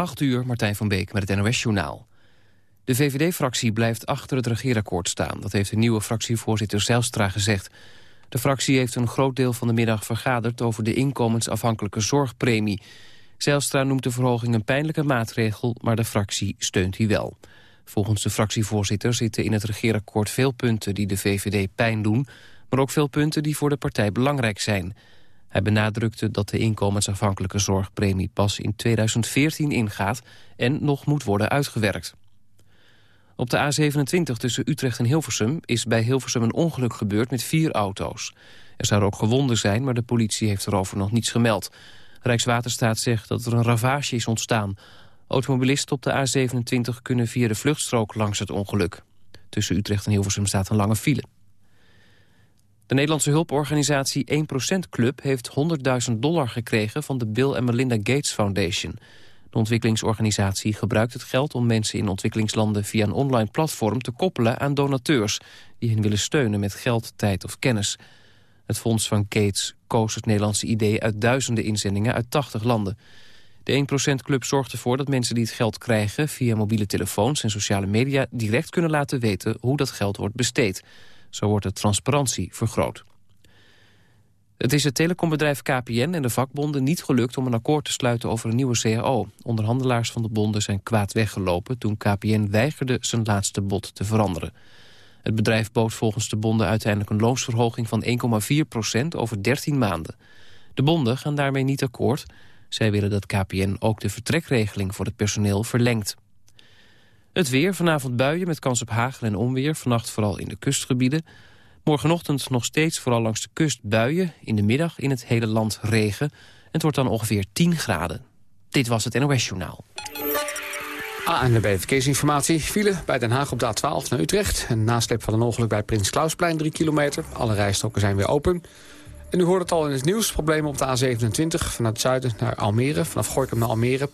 8 uur, Martijn van Beek met het NOS-journaal. De VVD-fractie blijft achter het regeerakkoord staan. Dat heeft de nieuwe fractievoorzitter Zijlstra gezegd. De fractie heeft een groot deel van de middag vergaderd... over de inkomensafhankelijke zorgpremie. Zijlstra noemt de verhoging een pijnlijke maatregel... maar de fractie steunt die wel. Volgens de fractievoorzitter zitten in het regeerakkoord veel punten... die de VVD pijn doen, maar ook veel punten die voor de partij belangrijk zijn... Hij benadrukte dat de inkomensafhankelijke zorgpremie pas in 2014 ingaat en nog moet worden uitgewerkt. Op de A27 tussen Utrecht en Hilversum is bij Hilversum een ongeluk gebeurd met vier auto's. Er zouden ook gewonden zijn, maar de politie heeft erover nog niets gemeld. Rijkswaterstaat zegt dat er een ravage is ontstaan. Automobilisten op de A27 kunnen via de vluchtstrook langs het ongeluk. Tussen Utrecht en Hilversum staat een lange file. De Nederlandse hulporganisatie 1% Club heeft 100.000 dollar gekregen van de Bill en Melinda Gates Foundation. De ontwikkelingsorganisatie gebruikt het geld om mensen in ontwikkelingslanden via een online platform te koppelen aan donateurs die hen willen steunen met geld, tijd of kennis. Het fonds van Gates koos het Nederlandse idee uit duizenden inzendingen uit 80 landen. De 1% Club zorgt ervoor dat mensen die het geld krijgen via mobiele telefoons en sociale media direct kunnen laten weten hoe dat geld wordt besteed. Zo wordt de transparantie vergroot. Het is het telecombedrijf KPN en de vakbonden niet gelukt om een akkoord te sluiten over een nieuwe CAO. Onderhandelaars van de bonden zijn kwaad weggelopen toen KPN weigerde zijn laatste bod te veranderen. Het bedrijf bood volgens de bonden uiteindelijk een loonsverhoging van 1,4 procent over 13 maanden. De bonden gaan daarmee niet akkoord. Zij willen dat KPN ook de vertrekregeling voor het personeel verlengt. Het weer, vanavond buien met kans op hagel en onweer. Vannacht vooral in de kustgebieden. Morgenochtend nog steeds vooral langs de kust buien. In de middag in het hele land regen. Het wordt dan ongeveer 10 graden. Dit was het NOS Journaal. ANWB Verkeersinformatie. File bij Den Haag op de A12 naar Utrecht. Een nasleep van een ongeluk bij Prins Klausplein, 3 kilometer. Alle rijstroken zijn weer open. En u hoort het al in het nieuws. Problemen op de A27 vanuit het zuiden naar Almere. Vanaf Gorkum naar Almere.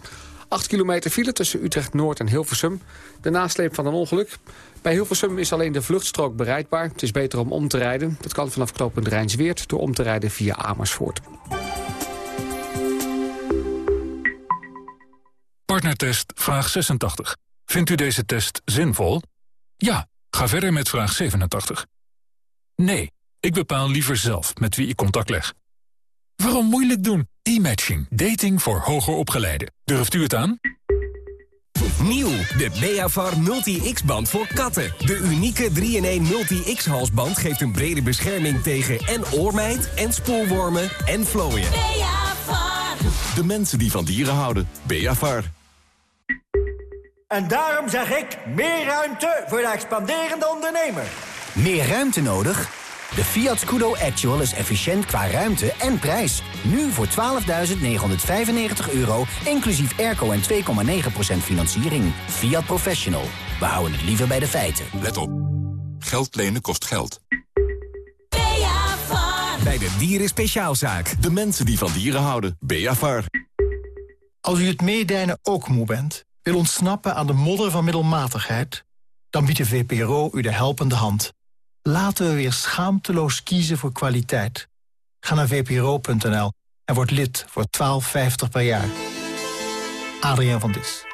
8 kilometer file tussen Utrecht-Noord en Hilversum. De nasleep van een ongeluk. Bij Hilversum is alleen de vluchtstrook bereikbaar. Het is beter om om te rijden. Dat kan vanaf knooppunt Rijnsweert door om te rijden via Amersfoort. Partnertest vraag 86. Vindt u deze test zinvol? Ja, ga verder met vraag 87. Nee, ik bepaal liever zelf met wie ik contact leg. Waarom moeilijk doen? E-matching. Dating voor hoger opgeleiden. Durft u het aan? Nieuw, de Beavar Multi-X-band voor katten. De unieke 3-in-1 Multi-X-halsband geeft een brede bescherming tegen en oormijt... en spoorwormen en vlooien. Beavar. De mensen die van dieren houden. Beavar. En daarom zeg ik meer ruimte voor de expanderende ondernemer. Meer ruimte nodig? De Fiat Scudo Actual is efficiënt qua ruimte en prijs. Nu voor 12.995 euro, inclusief airco en 2,9% financiering. Fiat Professional. We houden het liever bij de feiten. Let op. Geld lenen kost geld. Bij de Dieren Speciaalzaak. De mensen die van dieren houden. Beavar. Als u het meedijnen ook moe bent, wil ontsnappen aan de modder van middelmatigheid... dan biedt de VPRO u de helpende hand. Laten we weer schaamteloos kiezen voor kwaliteit. Ga naar vpro.nl en word lid voor 12,50 per jaar. Adriaan van Dis.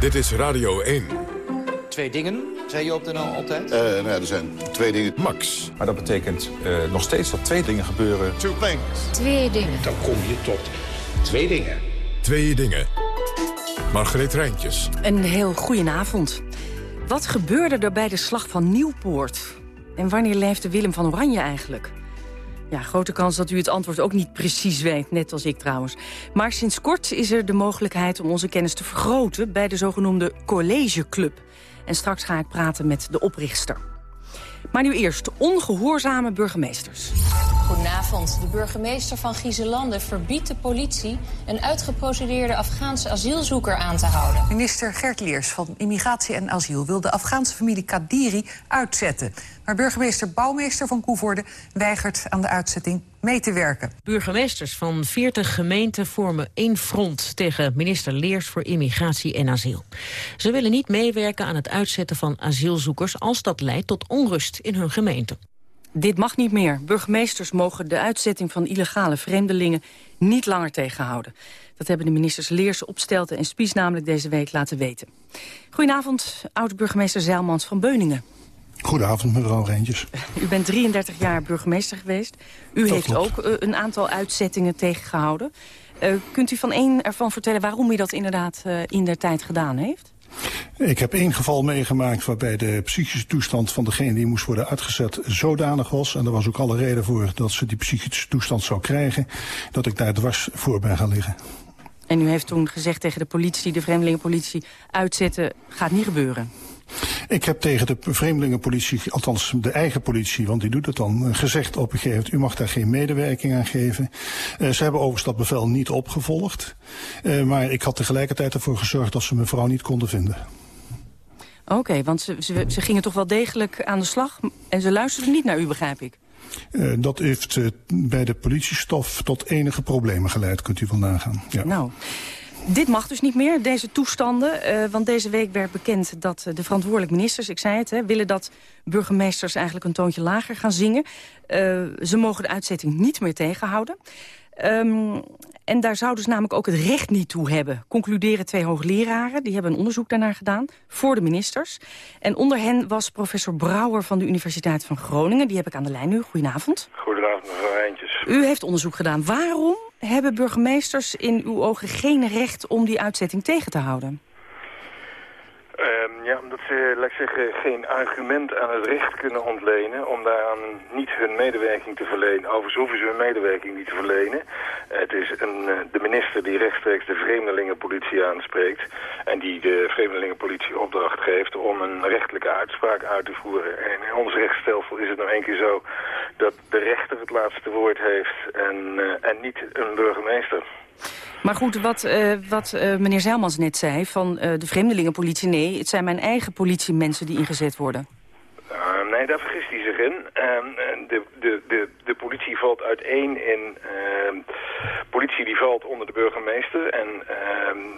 Dit is Radio 1. Twee dingen, zei je op de NL altijd? Uh, nou ja, er zijn twee dingen. Max. Maar dat betekent uh, nog steeds dat twee dingen gebeuren. Two things. Twee dingen. Dan kom je tot twee dingen. Twee dingen. Margreet Rijntjes. Een heel goedenavond. Wat gebeurde er bij de slag van Nieuwpoort? En wanneer leefde Willem van Oranje eigenlijk? Ja, grote kans dat u het antwoord ook niet precies weet, net als ik trouwens. Maar sinds kort is er de mogelijkheid om onze kennis te vergroten... bij de zogenoemde collegeclub. En straks ga ik praten met de oprichter. Maar nu eerst ongehoorzame burgemeesters. Goedenavond. De burgemeester van Gieselanden verbiedt de politie... een uitgeprocedeerde Afghaanse asielzoeker aan te houden. Minister Gert Leers van Immigratie en Asiel... wil de Afghaanse familie Kadiri uitzetten. Maar burgemeester Bouwmeester van Koevoorde weigert aan de uitzetting mee te werken. Burgemeesters van 40 gemeenten vormen één front tegen minister Leers voor immigratie en asiel. Ze willen niet meewerken aan het uitzetten van asielzoekers als dat leidt tot onrust in hun gemeente. Dit mag niet meer. Burgemeesters mogen de uitzetting van illegale vreemdelingen niet langer tegenhouden. Dat hebben de ministers Leers, Opstelten en Spies namelijk deze week laten weten. Goedenavond, oud-burgemeester Zeilmans van Beuningen. Goedenavond, mevrouw Reentjes. U bent 33 jaar burgemeester geweest. U heeft ook uh, een aantal uitzettingen tegengehouden. Uh, kunt u van één ervan vertellen waarom u dat inderdaad uh, in der tijd gedaan heeft? Ik heb één geval meegemaakt waarbij de psychische toestand van degene die moest worden uitgezet zodanig was. En er was ook alle reden voor dat ze die psychische toestand zou krijgen. Dat ik daar dwars voor ben gaan liggen. En u heeft toen gezegd tegen de politie, de vreemdelingenpolitie, uitzetten gaat niet gebeuren. Ik heb tegen de vreemdelingenpolitie, althans de eigen politie, want die doet het dan, gezegd op een gegeven moment, u mag daar geen medewerking aan geven. Uh, ze hebben overigens dat bevel niet opgevolgd. Uh, maar ik had tegelijkertijd ervoor gezorgd dat ze mevrouw niet konden vinden. Oké, okay, want ze, ze, ze gingen toch wel degelijk aan de slag en ze luisterden niet naar u, begrijp ik. Uh, dat heeft uh, bij de politiestof tot enige problemen geleid, kunt u wel nagaan. Ja. Nou, dit mag dus niet meer, deze toestanden. Uh, want deze week werd bekend dat de verantwoordelijk ministers, ik zei het... Hè, willen dat burgemeesters eigenlijk een toontje lager gaan zingen. ze mogen de uitzetting niet meer tegenhouden. Um, en daar zouden ze namelijk ook het recht niet toe hebben. Concluderen twee hoogleraren, die hebben een onderzoek daarnaar gedaan... voor de ministers. En onder hen was professor Brouwer van de Universiteit van Groningen. Die heb ik aan de lijn nu. Goedenavond. Goedenavond, mevrouw Eindjes. U heeft onderzoek gedaan. Waarom hebben burgemeesters in uw ogen geen recht om die uitzetting tegen te houden? Um, ja, omdat ze, laat ik zeggen, geen argument aan het recht kunnen ontlenen om daaraan niet hun medewerking te verlenen. Overigens hoeven ze hun medewerking niet te verlenen. Het is een, uh, de minister die rechtstreeks de vreemdelingenpolitie aanspreekt en die de vreemdelingenpolitie opdracht geeft om een rechtelijke uitspraak uit te voeren. En in ons rechtsstelsel is het nou één keer zo dat de rechter het laatste woord heeft en, uh, en niet een burgemeester. Maar goed, wat, uh, wat uh, meneer Zeilmans net zei van uh, de vreemdelingenpolitie... nee, het zijn mijn eigen politiemensen die ingezet worden. nee, daar vergist hij zich in. de, de, de, de politie valt uiteen in... politie die valt onder de burgemeester. En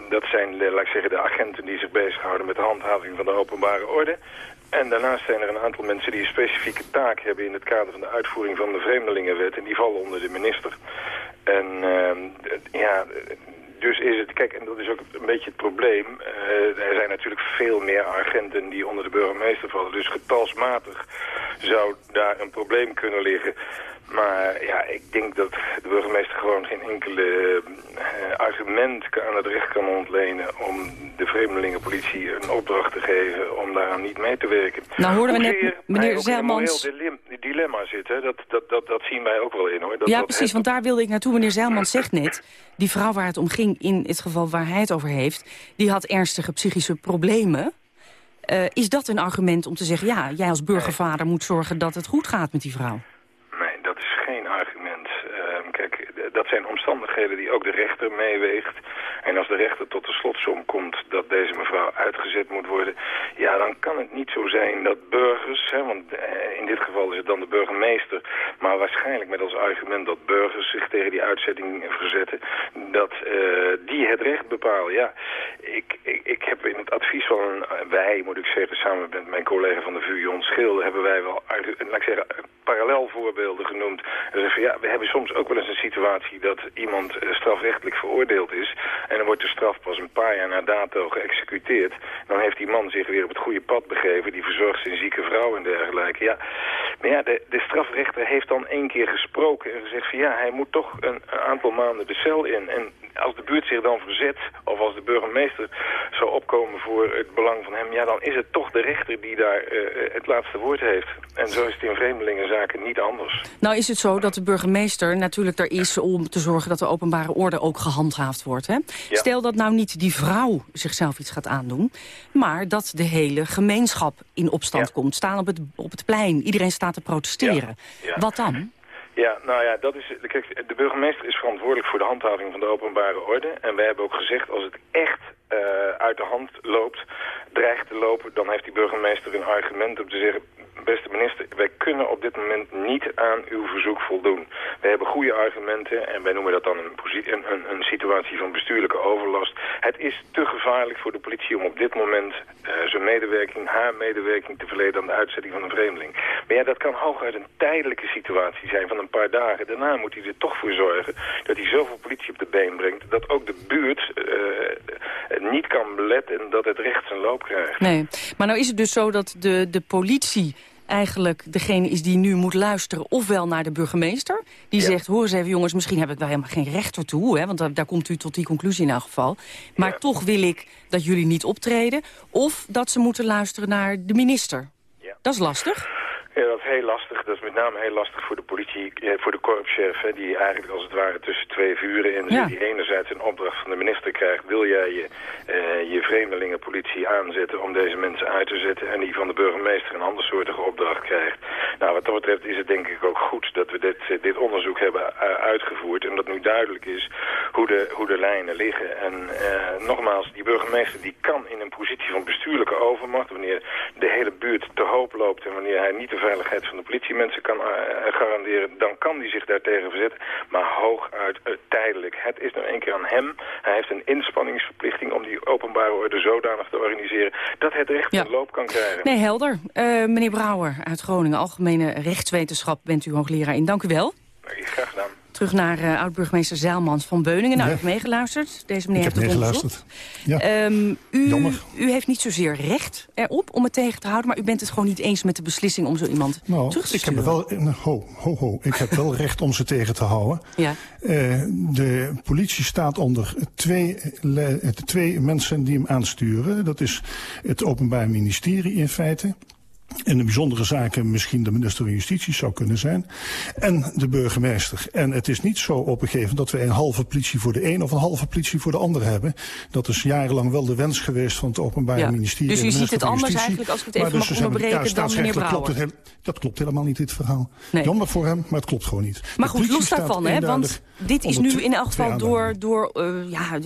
dat zijn, laat ik zeggen, de agenten die zich bezighouden... met de handhaving van de openbare orde. En daarnaast zijn er een aantal mensen die een specifieke taak hebben... in het kader van de uitvoering van de Vreemdelingenwet. En die vallen onder de minister. En uh, ja, dus is het, kijk, en dat is ook een beetje het probleem. Uh, er zijn natuurlijk veel meer agenten die onder de burgemeester vallen. Dus getalsmatig zou daar een probleem kunnen liggen. Maar ja, ik denk dat de burgemeester gewoon geen enkele uh, argument aan het recht kan ontlenen om de vreemdelingenpolitie een opdracht te geven om daaraan niet mee te werken. Nou hoorden we net meneer Zeilmans... Een dilemma zitten, dat, dat, dat, dat zien wij ook wel in hoor. Dat, ja precies, want daar wilde ik naartoe. Meneer Zeilmans zegt net, die vrouw waar het om ging in het geval waar hij het over heeft, die had ernstige psychische problemen. Uh, is dat een argument om te zeggen, ja, jij als burgervader moet zorgen dat het goed gaat met die vrouw? Dat zijn omstandigheden die ook de rechter meeweegt. En als de rechter tot de slotsom komt dat deze mevrouw uitgezet moet worden... ja, dan kan het niet zo zijn dat burgers, hè, want in dit geval is het dan de burgemeester... maar waarschijnlijk met als argument dat burgers zich tegen die uitzetting verzetten... dat uh, die het recht bepalen. Ja, ik, ik, ik heb in het advies van wij, moet ik zeggen, samen met mijn collega van de VU, Jon hebben wij wel, laat ik zeggen, parallel voorbeelden genoemd. En zeggen, ja, we hebben soms ook wel eens een situatie dat iemand strafrechtelijk veroordeeld is... en dan wordt de straf pas een paar jaar na dato geëxecuteerd. Dan heeft die man zich weer op het goede pad begeven. Die verzorgt zijn zieke vrouw en dergelijke. Ja, maar ja, de, de strafrechter heeft dan één keer gesproken en gezegd van ja, hij moet toch een, een aantal maanden de cel in. En als de buurt zich dan verzet, of als de burgemeester zou opkomen voor het belang van hem, ja, dan is het toch de rechter die daar uh, het laatste woord heeft. En zo is het in vreemdelingenzaken niet anders. Nou is het zo dat de burgemeester natuurlijk er is om te zorgen dat de openbare orde ook gehandhaafd wordt. Hè? Ja. Stel dat nou niet die vrouw zichzelf iets gaat aandoen, maar dat de hele gemeenschap in opstand ja. komt. Staan op het, op het plein, iedereen staat te protesteren. Ja. Wat dan? Ja, nou ja, dat is, de burgemeester is verantwoordelijk voor de handhaving van de openbare orde. En wij hebben ook gezegd, als het echt uh, uit de hand loopt, dreigt te lopen... dan heeft die burgemeester een argument om te zeggen... beste minister, wij kunnen op dit moment niet aan uw verzoek voldoen. We hebben goede argumenten en wij noemen dat dan een, een, een, situatie van bestuurlijke overlast. Het is te gevaarlijk voor de politie om op dit moment uh, zijn medewerking, haar medewerking te verleden aan de uitzetting van een vreemdeling. Maar ja, dat kan hooguit een tijdelijke situatie zijn van een paar dagen. Daarna moet hij er toch voor zorgen dat hij zoveel politie op de been brengt... dat ook de buurt uh, niet kan beletten en dat het recht zijn loop krijgt. Nee, maar nou is het dus zo dat de, de politie eigenlijk degene is die nu moet luisteren... ofwel naar de burgemeester, die zegt... hoor eens even jongens, misschien heb ik wel helemaal geen recht ertoe... Hè, want daar, komt u tot die conclusie in elk geval. Maar toch wil ik dat jullie niet optreden. Of dat ze moeten luisteren naar de minister. Ja. Dat is lastig. Ja, dat is heel lastig. Dat is met name heel lastig voor de politie, voor de korpschef, hè, die eigenlijk als het ware tussen twee vuren in ja. Die enerzijds een opdracht van de minister krijgt, wil jij je, uh, je vreemdelingenpolitie aanzetten om deze mensen uit te zetten en die van de burgemeester een andersoortige opdracht krijgt. Nou, wat dat betreft is het denk ik ook goed dat we dit, dit onderzoek hebben uitgevoerd en dat nu duidelijk is hoe de, hoe de lijnen liggen. En nogmaals, die burgemeester die kan in een positie van bestuurlijke overmacht, wanneer de hele buurt te hoop loopt en wanneer hij niet te veiligheid van de politiemensen kan uh, garanderen, dan kan hij zich daartegen verzetten. Maar hooguit uh, tijdelijk. Het is nou één keer aan hem. Hij heeft een inspanningsverplichting om die openbare orde zodanig te organiseren dat het recht ja. een loop kan krijgen. Nee, helder. Uh, meneer Brouwer uit Groningen, Algemene Rechtswetenschap, bent u hoogleraar in. Dank u wel. Graag gedaan. Terug naar uh, oud-burgemeester Zeilmans van Beuningen. Nou, u heeft meegeluisterd. Deze meneer ik heeft heb meegeluisterd. Ja. Um, u, u, heeft niet zozeer recht erop om het tegen te houden... maar u bent het gewoon niet eens met de beslissing om zo iemand nou, terug te ik sturen. Heb wel, ho, ho, ho. Ik heb wel recht om ze tegen te houden. Ja. Uh, de politie staat onder twee, twee mensen die hem aansturen. Dat is het Openbaar Ministerie in feite... In de bijzondere zaken misschien de minister van Justitie zou kunnen zijn. En de burgemeester. En het is niet zo op een gegeven dat we een halve politie voor de een of een halve politie voor de ander hebben. Dat is jarenlang wel de wens geweest van het Openbaar ja. Ministerie. Dus u ziet het anders justitie. eigenlijk als ik het even dus mag onderbreken ja, dan meneer Brouwer. Klopt het heel, dat klopt helemaal niet, dit verhaal. Nee. Jammer voor hem, maar het klopt gewoon niet. Maar goed, los daarvan, hè, want dit is nu in elk geval door, door uh, ja,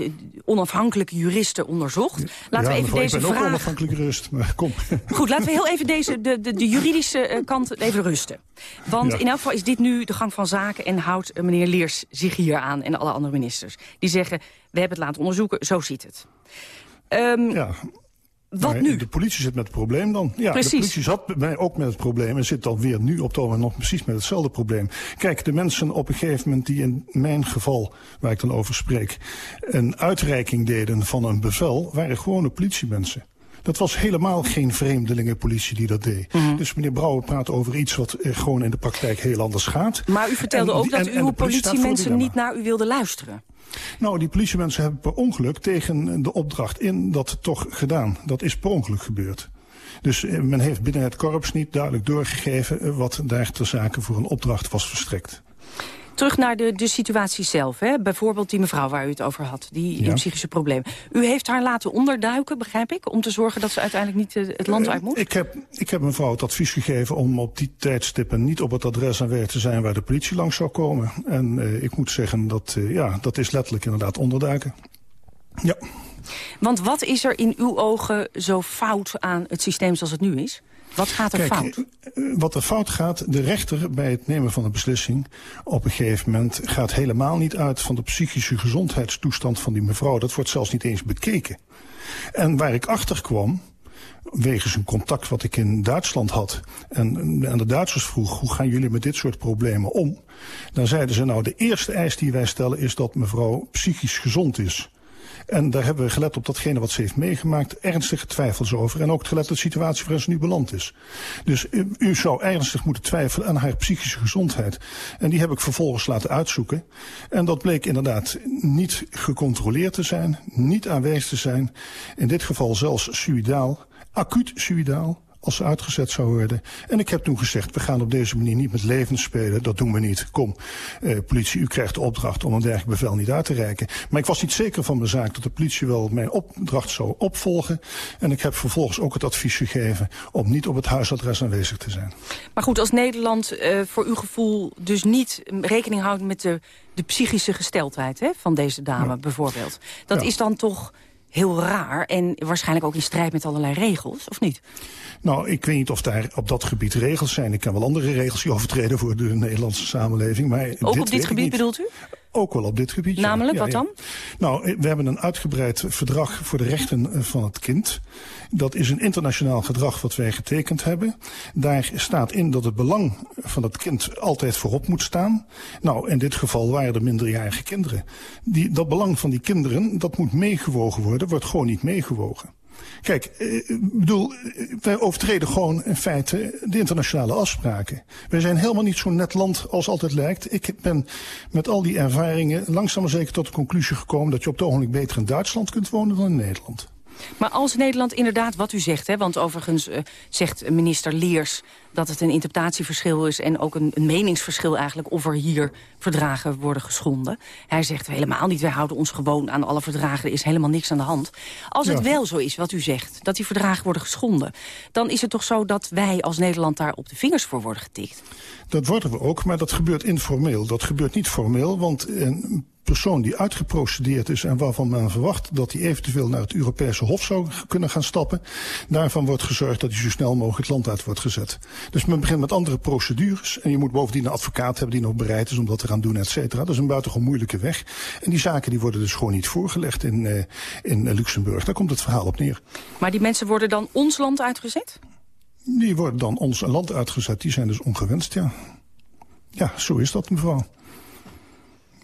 onafhankelijke juristen onderzocht. Laten ja, we even deze ik ben vraag... ook onafhankelijke jurist, maar kom. Goed, laten we heel even deze, de, de, de juridische kant even rusten. Want ja. in elk geval is dit nu de gang van zaken... en houdt meneer Leers zich hier aan en alle andere ministers. Die zeggen, we hebben het laten onderzoeken, zo ziet het. Um, ja. Wat maar nu? De politie zit met het probleem dan. Ja, precies. de politie zat bij mij ook met het probleem... en zit dan weer nu op het nog precies met hetzelfde probleem. Kijk, de mensen op een gegeven moment die in mijn geval... waar ik dan over spreek... een uitreiking deden van een bevel... waren gewone politiemensen. Dat was helemaal geen vreemdelingenpolitie die dat deed. Mhm. Dus meneer Brouwer praat over iets wat eh, gewoon in de praktijk heel anders gaat. Maar u vertelde en, ook dat en, uw en politiemensen niet naar u wilden luisteren. Nou, die politiemensen hebben per ongeluk tegen de opdracht in dat toch gedaan. Dat is per ongeluk gebeurd. Dus men heeft binnen het korps niet duidelijk doorgegeven wat daar ter zake voor een opdracht was verstrekt. Terug naar de, de situatie zelf. Hè? Bijvoorbeeld die mevrouw waar u het over had, die, psychische probleem. U heeft haar laten onderduiken, begrijp ik, om te zorgen dat ze uiteindelijk niet het land uit moet? Ik heb, ik heb mevrouw het advies gegeven om op die tijdstippen niet op het adres aanwezig te zijn waar de politie langs zou komen. En uh, ik moet zeggen dat, uh, ja, dat is letterlijk inderdaad onderduiken. Ja. Want wat is er in uw ogen zo fout aan het systeem zoals het nu is? Wat gaat er Kijk, fout? Wat er fout gaat, de rechter bij het nemen van een beslissing... op een gegeven moment gaat helemaal niet uit van de psychische gezondheidstoestand van die mevrouw. Dat wordt zelfs niet eens bekeken. En waar ik achter kwam, wegens een contact wat ik in Duitsland had... en, en de Duitsers vroeg, hoe gaan jullie met dit soort problemen om? Dan zeiden ze, nou, de eerste eis die wij stellen is dat mevrouw psychisch gezond is... En daar hebben we gelet op datgene wat ze heeft meegemaakt. Ernstige twijfels over. En ook gelet op de situatie waarin ze nu beland is. Dus u, u, zou ernstig moeten twijfelen aan haar psychische gezondheid. En die heb ik vervolgens laten uitzoeken. En dat bleek inderdaad niet gecontroleerd te zijn. Niet aanwezig te zijn. In dit geval zelfs suidaal. Acuut suidaal als ze uitgezet zou worden. En ik heb toen gezegd, we gaan op deze manier niet met levens spelen. Dat doen we niet. Kom, eh, politie, u krijgt de opdracht om een dergelijk bevel niet uit te reiken. Maar ik was niet zeker van mijn zaak dat de politie wel mijn opdracht zou opvolgen. En ik heb vervolgens ook het advies gegeven om niet op het huisadres aanwezig te zijn. Maar goed, als Nederland uh, voor uw gevoel dus niet rekening houdt met de, de psychische gesteldheid hè, van deze dame ja. bijvoorbeeld. Dat ja. is dan toch heel raar en waarschijnlijk ook in strijd met allerlei regels, of niet? Nou, ik weet niet of daar op dat gebied regels zijn. Ik ken wel andere regels die overtreden voor de Nederlandse samenleving. Maar ook dit op dit gebied bedoelt u? Ook wel op dit gebied. Namelijk, ja. wat dan? Nou, eh, we hebben een uitgebreid verdrag voor de rechten eh, van het kind. Dat is een internationaal gedrag wat wij getekend hebben. Daar staat in dat het belang van het kind altijd voorop moet staan. Nou, in dit geval waren er minderjarige kinderen. Die, dat belang van die kinderen, dat moet meegewogen worden, wordt gewoon niet meegewogen. Kijk, ik bedoel, wij overtreden gewoon in feite de internationale afspraken. Wij zijn helemaal niet zo'n net land als altijd lijkt. Ik ben met al die ervaringen langzaam maar zeker tot de conclusie gekomen... dat je op het ogenblik beter in Duitsland kunt wonen dan in Nederland. Maar als Nederland inderdaad wat u zegt, hè, want overigens uh, zegt minister Leers dat het een interpretatieverschil is en ook een, een, meningsverschil eigenlijk of er hier verdragen worden geschonden. Hij zegt helemaal niet, wij houden ons gewoon aan alle verdragen, er is helemaal niks aan de hand. Als het wel zo is wat u zegt, dat die verdragen worden geschonden, dan is het toch zo dat wij als Nederland daar op de vingers voor worden getikt? Dat worden we ook, maar dat gebeurt informeel. Dat gebeurt niet formeel, want een persoon die uitgeprocedeerd is en waarvan men verwacht dat hij eventueel naar het Europese Hof zou kunnen gaan stappen, daarvan wordt gezorgd dat hij zo snel mogelijk het land uit wordt gezet. Dus men begint met andere procedures en je moet bovendien een advocaat hebben die nog bereid is om dat te gaan doen, et cetera. Dat is een buitengewoon moeilijke weg. En die zaken die worden dus gewoon niet voorgelegd in, uh, in Luxemburg. Daar komt het verhaal op neer. Maar die mensen worden dan ons land uitgezet? Die worden dan ons land uitgezet. Die zijn dus ongewenst, ja. Ja, zo is dat, mevrouw.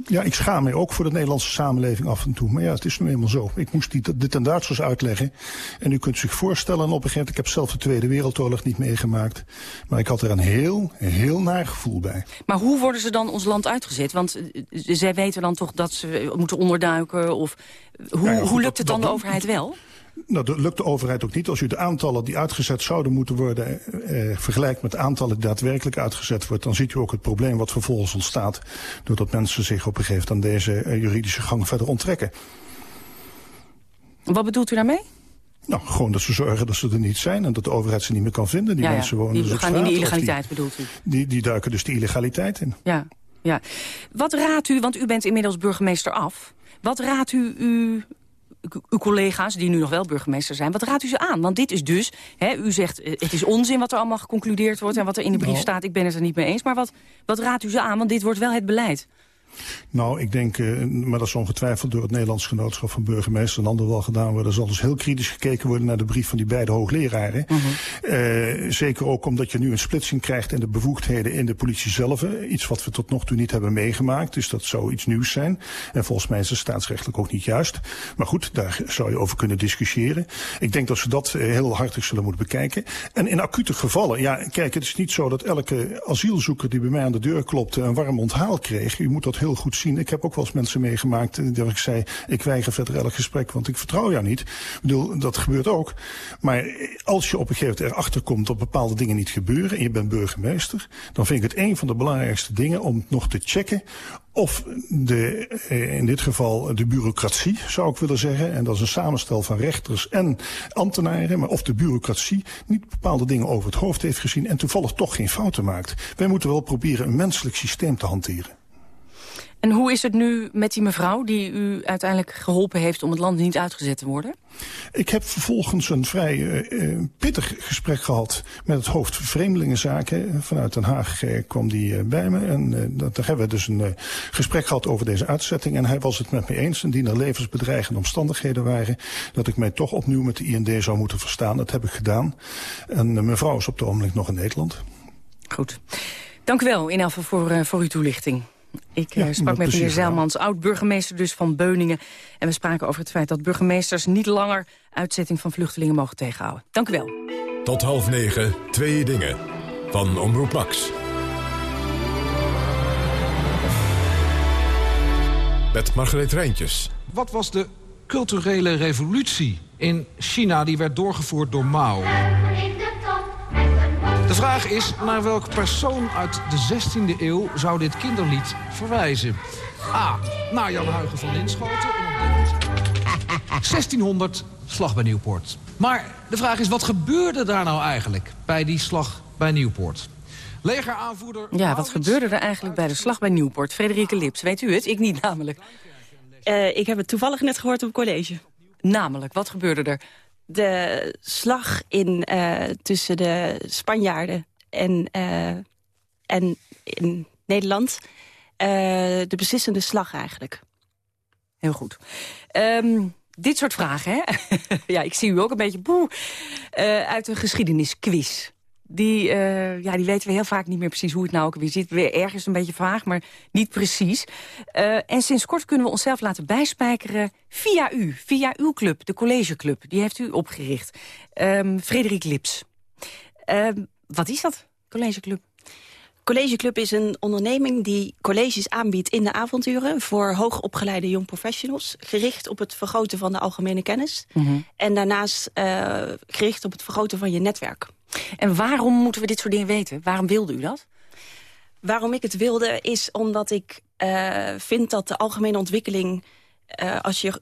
Ja, ik schaam me ook voor de Nederlandse samenleving af en toe. Maar ja, het is nu eenmaal zo. Ik moest dit, dit aan Duitsers uitleggen. En u kunt zich voorstellen, op een gegeven moment... ik heb zelf de Tweede Wereldoorlog niet meegemaakt. Maar ik had er een heel, heel naar gevoel bij. Maar hoe worden ze dan ons land uitgezet? Want zij weten dan toch dat ze moeten onderduiken? Of hoe, ja, ja, goed, hoe lukt het dan dat, de overheid wel? Nou, dat lukt de overheid ook niet. Als u de aantallen die uitgezet zouden moeten worden... Eh, vergelijkt met de aantallen die daadwerkelijk uitgezet wordt... dan ziet u ook het probleem wat vervolgens ontstaat... doordat mensen zich op een gegeven moment aan deze uh, juridische gang verder onttrekken. Wat bedoelt u daarmee? Nou, gewoon dat ze zorgen dat ze er niet zijn en dat de overheid ze niet meer kan vinden. Die ja, mensen wonen die dus gaan in de illegaliteit, die, bedoelt u? Die, die duiken dus de illegaliteit in. Ja, ja. Wat raadt u, want u bent inmiddels burgemeester af... wat raadt u uw uw collega's, die nu nog wel burgemeester zijn, wat raadt u ze aan? Want dit is dus, hè, u zegt, het is onzin wat er allemaal geconcludeerd wordt... en wat er in de brief nou. staat, ik ben het er niet mee eens. Maar wat, wat raadt u ze aan? Want dit wordt wel het beleid. Nou, ik denk, uh, maar dat is ongetwijfeld door het Nederlands Genootschap van Burgemeesters en anderen wel gedaan worden. Er zal dus heel kritisch gekeken worden naar de brief van die beide hoogleraren. -huh. uh, zeker ook omdat je nu een splitsing krijgt in de bevoegdheden in de politie zelf. Iets wat we tot nog toe niet hebben meegemaakt. Dus dat zou iets nieuws zijn. En volgens mij is het staatsrechtelijk ook niet juist. Maar goed, daar zou je over kunnen discussiëren. Ik denk dat ze dat heel hartig zullen moeten bekijken. En in acute gevallen, ja, kijk, het is niet zo dat elke asielzoeker die bij mij aan de deur klopte een warm onthaal kreeg. U moet dat heel goed zien. Ik heb ook wel eens mensen meegemaakt dat ik zei... ik weiger verder elk gesprek, want ik vertrouw jou niet. Ik bedoel, dat gebeurt ook. Maar als je op een gegeven moment erachter komt... dat bepaalde dingen niet gebeuren en je bent burgemeester... dan vind ik het een van de belangrijkste dingen om nog te checken... of de, in dit geval de bureaucratie, zou ik willen zeggen... en dat is een samenstel van rechters en ambtenaren... maar of de bureaucratie niet bepaalde dingen over het hoofd heeft gezien... en toevallig toch geen fouten maakt. Wij moeten wel proberen een menselijk systeem te hanteren. En hoe is het nu met die mevrouw die u uiteindelijk geholpen heeft... om het land niet uitgezet te worden? Ik heb vervolgens een vrij uh, pittig gesprek gehad met het hoofd Vreemdelingenzaken. Vanuit Den Haag uh, kwam die uh, bij me. En dat, daar hebben we dus een gesprek gehad over deze uitzetting. En hij was het met me eens, indien er levensbedreigende omstandigheden waren... dat ik mij toch opnieuw met de IND zou moeten verstaan. Dat heb ik gedaan. En mevrouw is op het ogenblik nog in Nederland. Goed. Dank u wel, in geval voor, voor uw toelichting. Ik ja, sprak met meneer Zeilmans, oud-burgemeester dus van Beuningen. En we spraken over het feit dat burgemeesters niet langer uitzetting van vluchtelingen mogen tegenhouden. Dank u wel. Tot half negen, twee dingen. Van Omroep Max. Met Margreet Rijntjes. Wat was de culturele revolutie in China die werd doorgevoerd door Mao? De vraag is naar welk persoon uit de 16e eeuw zou dit kinderlied verwijzen? A. Naar Jan Huigen van Linschoten. 1600, slag bij Nieuwpoort. Maar de vraag is, wat gebeurde daar nou eigenlijk bij die slag bij Nieuwpoort? Legeraanvoerder... Ja, wat gebeurde er eigenlijk bij de slag bij Nieuwpoort? Frederike Lips, weet u het? Ik niet namelijk. Uh, ik heb het toevallig net gehoord op college. Namelijk, wat gebeurde er? De slag in, uh, tussen de Spanjaarden en, uh, en in Nederland. Uh, de beslissende slag eigenlijk. Heel goed. Um, dit soort vragen, hè? ja, ik zie u ook een beetje boe, uit een geschiedenisquiz die, uh, ja, die weten we heel vaak niet meer precies hoe het nou ook weer zit. Weer ergens een beetje vaag, maar niet precies. Uh, en sinds kort kunnen we onszelf laten bijspijkeren via u. Via uw club, de collegeclub. Die heeft u opgericht. Um, Frederik Lips. Um, wat is dat, collegeclub? Collegeclub is een onderneming die colleges aanbiedt in de avonturen... voor hoogopgeleide jong professionals. Gericht op het vergroten van de algemene kennis. Mm -hmm. En daarnaast uh, gericht op het vergroten van je netwerk. En waarom moeten we dit soort dingen weten? Waarom wilde u dat? Waarom ik het wilde is omdat ik uh, vind dat de algemene ontwikkeling... Uh, als je...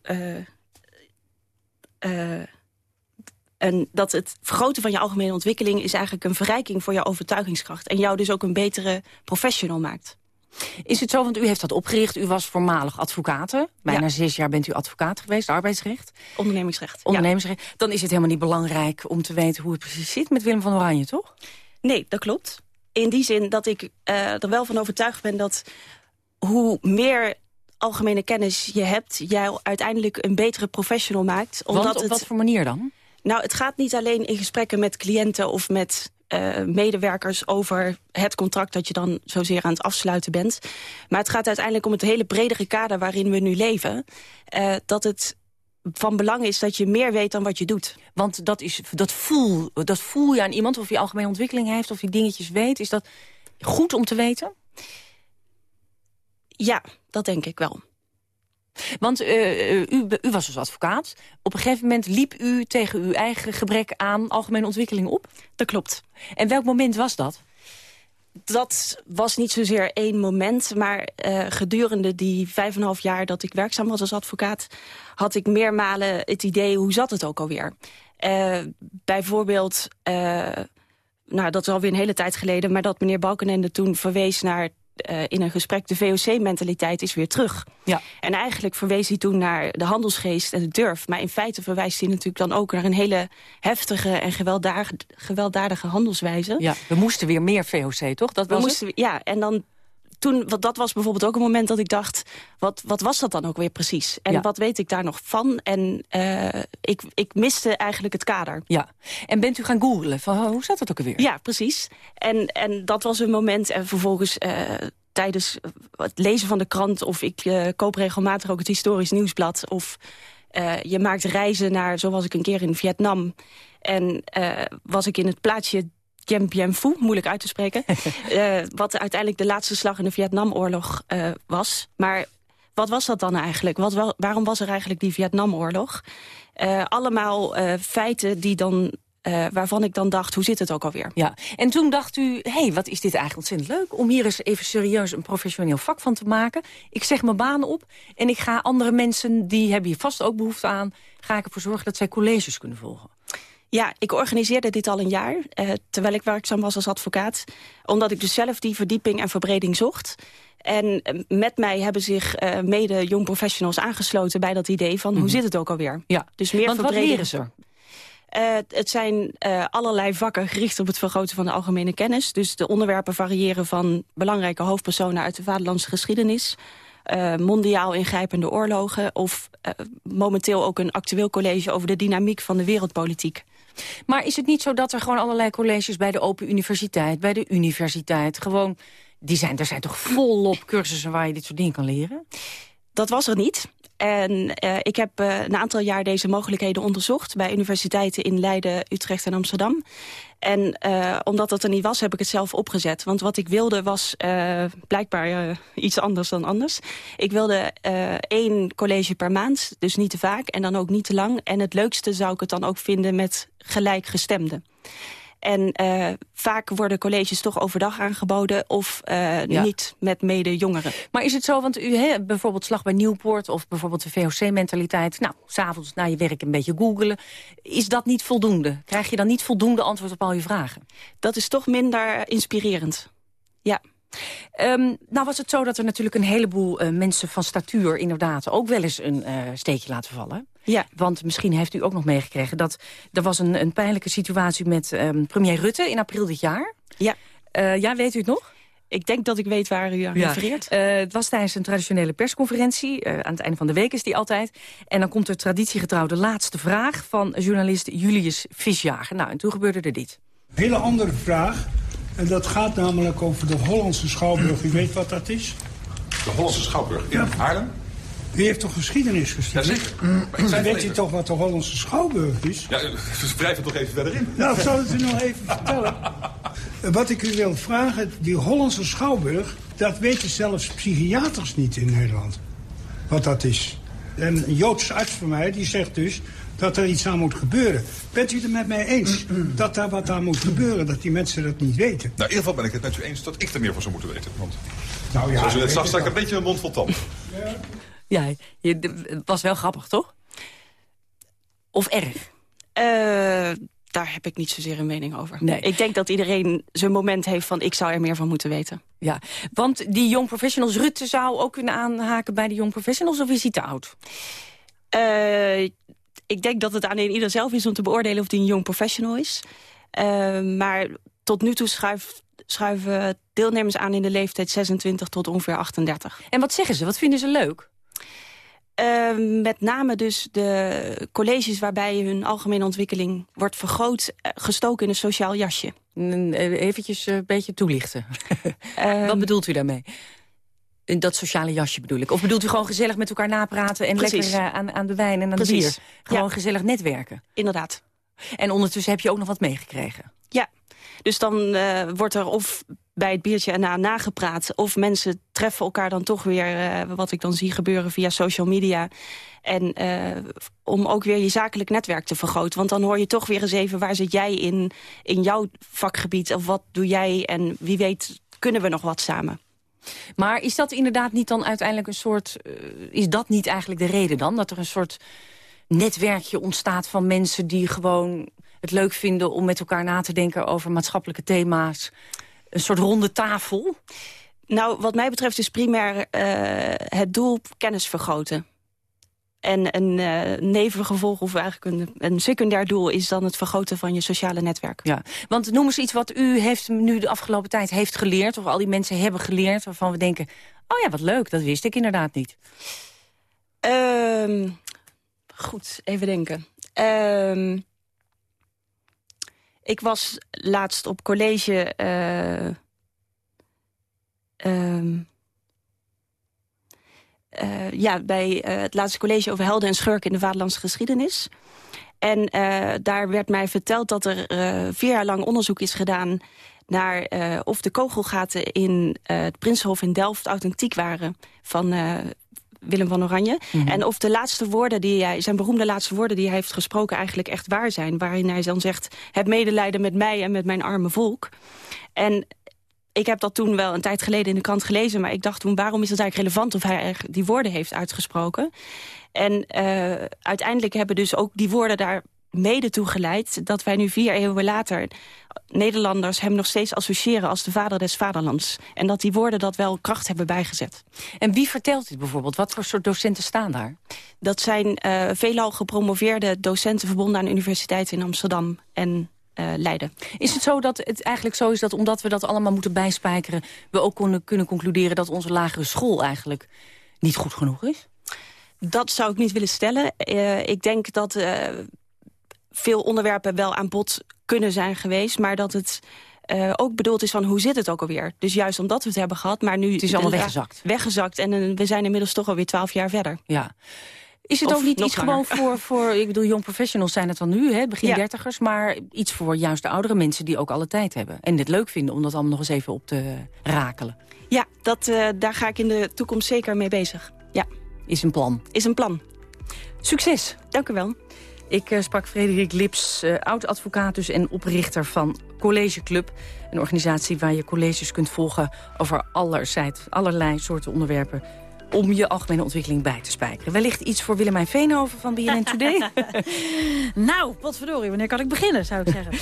En dat het vergroten van je algemene ontwikkeling... is eigenlijk een verrijking voor jouw overtuigingskracht. En jou dus ook een betere professional maakt. Is het zo, want u heeft dat opgericht. U was voormalig advocaat. Bijna ja. zes jaar bent u advocaat geweest, arbeidsrecht. Ondernemingsrecht. Ondernemingsrecht. Ja. Dan is het helemaal niet belangrijk om te weten hoe het precies zit met Willem van Oranje, toch? Nee, dat klopt. In die zin dat ik uh, er wel van overtuigd ben dat hoe meer algemene kennis je hebt... jij uiteindelijk een betere professional maakt. Omdat Want op het... wat voor manier dan? Nou, het gaat niet alleen in gesprekken met cliënten of met uh, medewerkers over het contract dat je dan zozeer aan het afsluiten bent. Maar het gaat uiteindelijk om het hele bredere kader waarin we nu leven. Uh, dat het van belang is dat je meer weet dan wat je doet. Want dat, is, dat, voel, dat voel je aan iemand, of hij algemene ontwikkeling heeft... of hij dingetjes weet. Is dat goed om te weten? Ja, dat denk ik wel. Want uh, u, u, was dus advocaat. Op een gegeven moment liep u tegen uw eigen gebrek aan algemene ontwikkeling op? Dat klopt. En welk moment was dat? Dat was niet zozeer één moment, maar uh, gedurende die vijf en een half jaar dat ik werkzaam was als advocaat, had ik meermalen het idee, hoe zat het ook alweer? Uh, bijvoorbeeld, nou dat is alweer een hele tijd geleden, maar dat meneer Balkenende toen verwees naar uh, in een gesprek... de VOC-mentaliteit is weer terug. Ja. En eigenlijk verwees hij toen naar de handelsgeest en de durf. Maar in feite verwijst hij natuurlijk dan ook naar een hele heftige... en gewelddadige, gewelddadige handelswijze. Ja, we moesten weer meer VOC, toch? Dat was we moesten, het? Ja, en dan toen, wat dat was bijvoorbeeld ook een moment dat ik dacht... wat, wat was dat dan ook weer precies? En ja. wat weet ik daar nog van? En uh, ik, ik miste eigenlijk het kader. Ja. En bent u gaan googlen? Van, hoe zat dat ook alweer? Ja, precies. En, en dat was een moment. En vervolgens... Uh, tijdens het lezen van de krant... of ik uh, koop regelmatig ook het historisch nieuwsblad... of uh, je maakt reizen naar, zo was ik een keer in Vietnam... en uh, was ik in het plaatsje Dien Bien Phu, moeilijk uit te spreken... uh, wat uiteindelijk de laatste slag in de Vietnamoorlog uh, was. Maar wat was dat dan eigenlijk? Wat, wel, waarom was er eigenlijk die Vietnamoorlog? Uh, allemaal feiten die dan uh, waarvan ik dan dacht, hoe zit het ook alweer? Ja, en toen dacht u, hé, hey, wat is dit eigenlijk ontzettend leuk... om hier eens even serieus een professioneel vak van te maken. Ik zeg mijn baan op en ik ga andere mensen... die hebben hier vast ook behoefte aan... ga ik ervoor zorgen dat zij colleges kunnen volgen. Ja, ik organiseerde dit al een jaar, uh, terwijl ik werkzaam was als advocaat. Omdat ik dus zelf die verdieping en verbreding zocht. En met mij hebben zich uh, mede jong professionals aangesloten bij dat idee van... Mm -hmm. hoe zit het ook alweer? Ja, dus meer Want wat leren ze? Uh, het zijn uh, allerlei vakken gericht op het vergroten van de algemene kennis. Dus de onderwerpen variëren van belangrijke hoofdpersonen uit de vaderlandse geschiedenis... Mondiaal ingrijpende oorlogen... of momenteel ook een actueel college over de dynamiek van de wereldpolitiek. Maar is het niet zo dat er gewoon allerlei colleges bij de Open Universiteit... bij de universiteit gewoon... Die zijn, er zijn toch volop cursussen waar je dit soort dingen kan leren? Dat was er niet. En uh, ik heb uh, een aantal jaar deze mogelijkheden onderzocht... bij universiteiten in Leiden, Utrecht en Amsterdam. En uh, omdat dat er niet was, heb ik het zelf opgezet. Want wat ik wilde was blijkbaar iets anders dan anders. Ik wilde één college per maand, dus niet te vaak en dan ook niet te lang. En het leukste zou ik het dan ook vinden met gelijkgestemden. En uh, vaak worden colleges toch overdag aangeboden of uh, ja. niet met mede-jongeren. Maar is het zo, want u he, bijvoorbeeld Slag bij Nieuwpoort... of bijvoorbeeld de VOC-mentaliteit... nou, s'avonds na je werk een beetje googelen. Is dat niet voldoende? Krijg je dan niet voldoende antwoord op al je vragen? Dat is toch minder inspirerend, ja. Um, nou was het zo dat er natuurlijk een heleboel uh, mensen van statuur... inderdaad ook wel eens een steekje laten vallen. Ja. Want misschien heeft u ook nog meegekregen dat er was een, een pijnlijke situatie met um, premier Rutte in april dit jaar. Ja. Uh, ja, weet u het nog? Ik denk dat ik weet waar u aan refereert. Uh, het was tijdens een traditionele persconferentie. Uh, aan het einde van de week is die altijd. En dan komt er traditiegetrouw de laatste vraag van journalist Julius Visjager. Nou, en toen gebeurde er dit. Hele andere vraag. En dat gaat namelijk over de Hollandse Schouwburg. U weet wat dat is? De Hollandse Schouwburg in ja. Haarlem? U heeft toch geschiedenis gestudeerd? Ja, zeker. weet u toch wat de Hollandse Schouwburg is? Ja, wrijf het toch even verder in. Nou, ik zal het u nog even vertellen. Wat ik u wil vragen, die Hollandse Schouwburg... dat weten zelfs psychiaters niet in Nederland. Wat dat is. En een Joodse arts van mij, die zegt dus dat er iets aan moet gebeuren. Bent u het met mij eens dat daar wat aan moet gebeuren? Dat die mensen dat niet weten? Nou, in ieder geval ben ik het met u eens dat ik er meer van zou moeten weten. Want nou ja, zoals u net zag, sta ik een beetje een mond vol tanden. Ja, je, het was wel grappig, toch? Of erg? Uh, daar heb ik niet zozeer een mening over. Nee. Ik denk dat iedereen zijn moment heeft van ik zou er meer van moeten weten. Ja, want die Young Professionals, Rutte zou ook kunnen aanhaken bij de Young Professionals of is hij te oud? Uh, ik denk dat het aan ieder zelf is om te beoordelen of hij een Young Professional is. Uh, maar tot nu toe schuiven deelnemers aan in de leeftijd 26 tot ongeveer 38. En wat zeggen ze? Wat vinden ze leuk? Uh, met name dus de colleges waarbij hun algemene ontwikkeling wordt vergroot... Uh, gestoken in een sociaal jasje. Eventjes een beetje toelichten. um, Wat bedoelt u daarmee? In dat sociale jasje bedoel ik. Of bedoelt u gewoon gezellig met elkaar napraten... en Precies. lekker aan, aan de wijn en aan Precies. de bier? Gewoon ja. gezellig netwerken? Inderdaad. En ondertussen heb je ook nog wat meegekregen? Ja, dus dan uh, wordt er of bij het biertje erna nagepraat... of mensen treffen elkaar dan toch weer, uh, wat ik dan zie gebeuren via social media... En uh, om ook weer je zakelijk netwerk te vergroten. Want dan hoor je toch weer eens even, waar zit jij in, in jouw vakgebied? Of wat doe jij? En wie weet, kunnen we nog wat samen? Maar is dat inderdaad niet dan uiteindelijk een soort... Uh, is dat niet eigenlijk de reden dan? Dat er een soort netwerkje ontstaat van mensen die gewoon het leuk vinden... om met elkaar na te denken over maatschappelijke thema's een soort ronde tafel? Nou, wat mij betreft is primair uh, het doel kennis vergroten. En een uh, nevengevolg, of eigenlijk een, een, secundair doel... is dan het vergroten van je sociale netwerk. Ja, want noem eens iets wat u heeft nu de afgelopen tijd heeft geleerd... of al die mensen hebben geleerd, waarvan we denken... oh ja, wat leuk, dat wist ik inderdaad niet. Um, goed, even denken. Um, ik was laatst op college... Uh, ja, bij uh, het laatste college over helden en schurken in de vaderlandse geschiedenis. En daar werd mij verteld dat er vier jaar lang onderzoek is gedaan... naar of de kogelgaten in het Prinsenhof in Delft authentiek waren... van Willem van Oranje. Mm -hmm. En of de laatste woorden die hij, zijn beroemde laatste woorden die hij heeft gesproken eigenlijk echt waar zijn. Waarin hij dan zegt, heb medelijden met mij en met mijn arme volk. En ik heb dat toen wel een tijd geleden in de krant gelezen... maar ik dacht toen, waarom is het eigenlijk relevant of hij die woorden heeft uitgesproken? En uh, uiteindelijk hebben dus ook die woorden daar mede toe geleid... dat wij nu vier eeuwen later Nederlanders hem nog steeds associëren als de vader des vaderlands. En dat die woorden dat wel kracht hebben bijgezet. En wie vertelt dit bijvoorbeeld? Wat voor soort docenten staan daar? Dat zijn uh, veelal gepromoveerde docenten verbonden aan universiteiten in Amsterdam en uh, Leiden. Is het zo dat het eigenlijk zo is dat omdat we dat allemaal moeten bijspijkeren... we ook kunnen, kunnen concluderen dat onze lagere school eigenlijk niet goed genoeg is? Dat zou ik niet willen stellen. Uh, ik denk dat uh, veel onderwerpen wel aan bod kunnen zijn geweest... maar dat het uh, ook bedoeld is van hoe zit het ook alweer. Dus juist omdat we het hebben gehad, maar nu... Het is allemaal weggezakt. Weggezakt en uh, we zijn inmiddels toch alweer twaalf jaar verder. Ja. Is het of ook niet iets gewoon voor, voor, ik bedoel, young professionals zijn het dan nu, hè, begin dertigers... maar iets voor juist de oudere mensen die ook alle tijd hebben. En dit leuk vinden om dat allemaal nog eens even op te rakelen. Ja, dat, uh, daar ga ik in de toekomst zeker mee bezig. Ja. Is een plan. Is een plan. Succes. Dank u wel. Ik uh, sprak Frederik Lips, uh, oud-advocaat dus en oprichter van College Club. Een organisatie waar je colleges kunt volgen over allerlei soorten onderwerpen om je algemene ontwikkeling bij te spijkeren. Wellicht iets voor Willemijn Veenhoven van BNN Today? nou, potverdorie, wanneer kan ik beginnen, zou ik zeggen.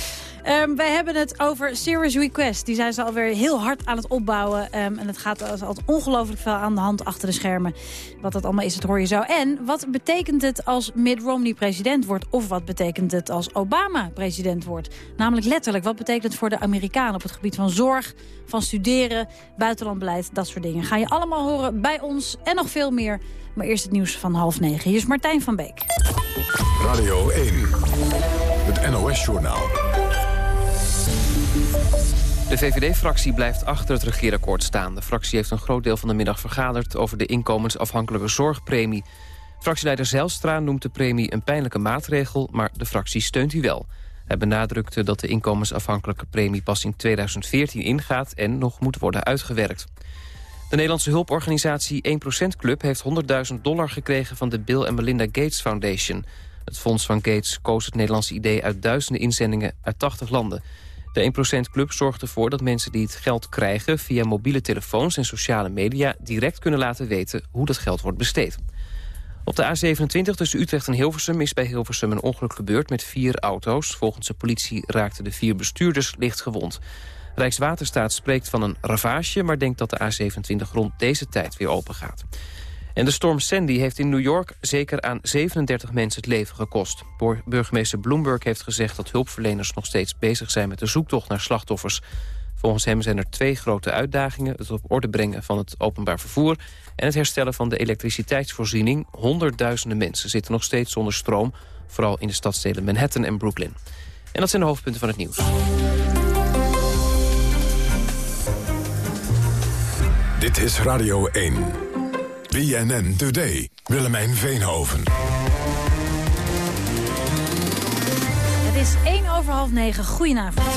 Um, wij hebben het over Serious Request. Die zijn ze alweer heel hard aan het opbouwen. Um, en het gaat er altijd ongelooflijk veel aan de hand achter de schermen. Wat dat allemaal is, dat hoor je zo. En wat betekent het als Mitt Romney president wordt? Of wat betekent het als Obama president wordt? Namelijk letterlijk, wat betekent het voor de Amerikanen... op het gebied van zorg, van studeren, buitenlandbeleid, dat soort dingen. Ga je allemaal horen bij ons en nog veel meer. Maar eerst het nieuws van half negen. Hier is Martijn van Beek. Radio 1, het NOS-journaal. De VVD-fractie blijft achter het regeerakkoord staan. De fractie heeft een groot deel van de middag vergaderd... over de inkomensafhankelijke zorgpremie. Fractieleider Zijlstra noemt de premie een pijnlijke maatregel... maar de fractie steunt die wel. Hij benadrukte dat de inkomensafhankelijke premie pas in 2014 ingaat... en nog moet worden uitgewerkt. De Nederlandse hulporganisatie 1% Club heeft 100.000 dollar gekregen... van de Bill en Melinda Gates Foundation. Het fonds van Gates koos het Nederlandse idee uit duizenden inzendingen uit 80 landen... De 1% Club zorgt ervoor dat mensen die het geld krijgen... via mobiele telefoons en sociale media direct kunnen laten weten... hoe dat geld wordt besteed. Op de A27 tussen Utrecht en Hilversum is bij Hilversum een ongeluk gebeurd met vier auto's. Volgens de politie raakten de vier bestuurders licht gewond. Rijkswaterstaat spreekt van een ravage, maar denkt dat de A27 rond deze tijd weer open gaat. En de storm Sandy heeft in New York zeker aan 37 mensen het leven gekost. Burgemeester Bloomberg heeft gezegd dat hulpverleners nog steeds bezig zijn met de zoektocht naar slachtoffers. Volgens hem zijn er twee grote uitdagingen. Het op orde brengen van het openbaar vervoer... en het herstellen van de elektriciteitsvoorziening. Honderdduizenden mensen zitten nog steeds zonder stroom... vooral in de stadsteden Manhattan en Brooklyn. En dat zijn de hoofdpunten van het nieuws. Dit is Radio 1. BNN Today. Willemijn Veenhoven. Het is 1 over half 9. Goedenavond.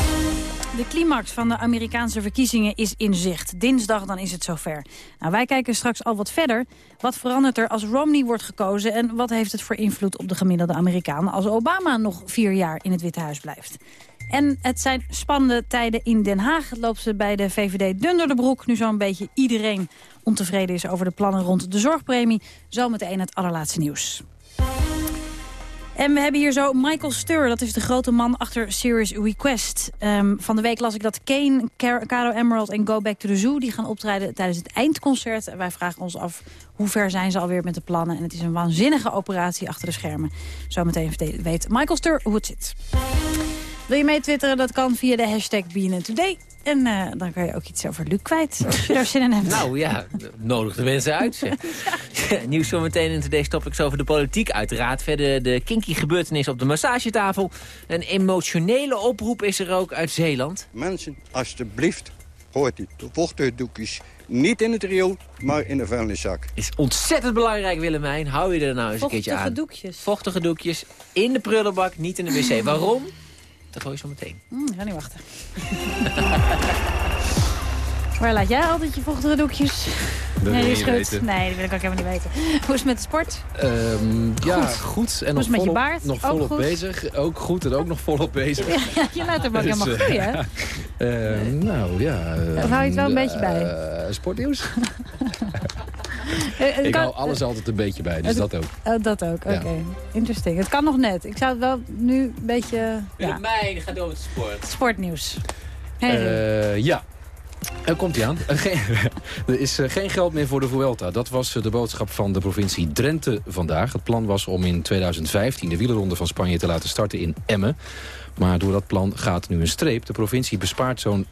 De climax van de Amerikaanse verkiezingen is in zicht. Dinsdag dan is het zover. Nou, wij kijken straks al wat verder. Wat verandert er als Romney wordt gekozen... en wat heeft het voor invloed op de gemiddelde Amerikaan... als Obama nog vier jaar in het Witte Huis blijft? En het zijn spannende tijden in Den Haag. Het loopt ze bij de VVD dun door de broek. Nu zo'n beetje iedereen ontevreden is over de plannen rond de zorgpremie. Zometeen het allerlaatste nieuws. En we hebben hier zo Michael Stur, dat is de grote man achter Serious Request. Um, van de week las ik dat Kane, Caro Emerald en Go Back to the Zoo... die gaan optreden tijdens het eindconcert. En wij vragen ons af hoe ver zijn ze alweer met de plannen. En het is een waanzinnige operatie achter de schermen. Zometeen weet Michael Stur hoe het zit. Wil je mee twitteren? Dat kan via de hashtag BNN Today. En uh, dan kan je ook iets over Luc kwijt, als je daar zin in hebt. Nou ja, nodig de mensen uit. ja. Nieuws zometeen in Today's Topics over de politiek. Uiteraard verder de kinky gebeurtenis op de massagetafel. Een emotionele oproep is er ook uit Zeeland. Mensen, alsjeblieft, hoort u de vochtige doekjes niet in het riool, maar in de vuilniszak. Is ontzettend belangrijk, Willemijn. Hou je er nou eens een keertje aan. Vochtige doekjes. Vochtige doekjes in de prullenbak, niet in de wc. Waarom? Dat hoor je zo meteen. Mm, ik ga niet wachten. Waar laat jij altijd je vochtige doekjes? Dat nee, is je goed. weten. Nee, dat wil ik ook helemaal niet weten. Hoe is het met de sport? Ehm, ja, Goed. goed. En Hoe is nog het met je volop, baard? nog Ook volop goed? bezig. Ook goed en ook nog volop bezig. Ja, je laat hem ook Dus, helemaal groeien. hè? eh, nou ja. Of hou je het wel een eh, beetje bij? eh, sportnieuws? Eh, Ik hou alles altijd een beetje bij, dus dat ook. Dat ook, oké. Ja. Interesting. Het kan nog net. Ik zou het wel nu een beetje... Ja, Willemijn, ga door met de sport. sportnieuws. Hey, Eh, ja. Er komt hij aan. Er, er is eh, geen geld meer voor de Vuelta. Dat was eh, de boodschap van de provincie Drenthe vandaag. Het plan was om in 2015 de wielerronde van Spanje te laten starten in Emmen. Maar door dat plan gaat nu een streep. De provincie bespaart zo'n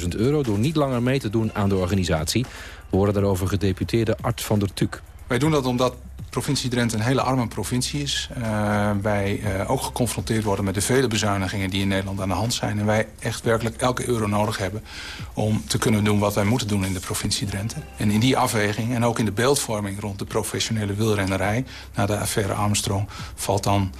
600.000 euro... door niet langer mee te doen aan de organisatie. We horen daarover gedeputeerde Art van der Tuk. Wij doen dat omdat provincie Drenthe een hele arme provincie is. Eh, wij eh, ook geconfronteerd worden met de vele bezuinigingen die in Nederland aan de hand zijn. En wij echt werkelijk elke euro nodig hebben om te kunnen doen wat wij moeten doen in de provincie Drenthe. En in die afweging en ook in de beeldvorming rond de professionele wielrennerij... na de affaire Armstrong valt dan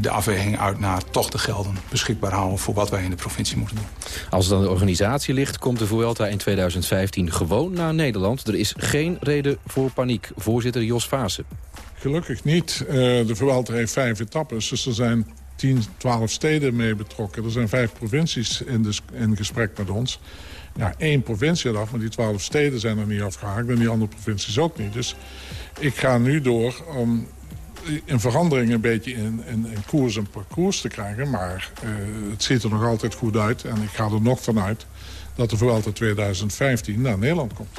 de afweging uit naar toch de gelden beschikbaar houden... voor wat wij in de provincie moeten doen. Als het aan de organisatie ligt, komt de Vuelta in 2015 gewoon naar Nederland. Er is geen reden voor paniek. Voorzitter Jos Vaassen. Gelukkig niet. Eh, de Vuelta heeft vijf etappes, dus er zijn 10, 12 steden mee betrokken. Er zijn vijf provincies in, de, in gesprek met ons. Ja, één provincie eraf, maar die twaalf steden zijn er niet afgehaakt... en die andere provincies ook niet. Dus ik ga nu door om een verandering een beetje in, koers en parcours te krijgen. Maar uh, het ziet er nog altijd goed uit. En ik ga er nog vanuit dat de Vuelta 2015 naar Nederland komt.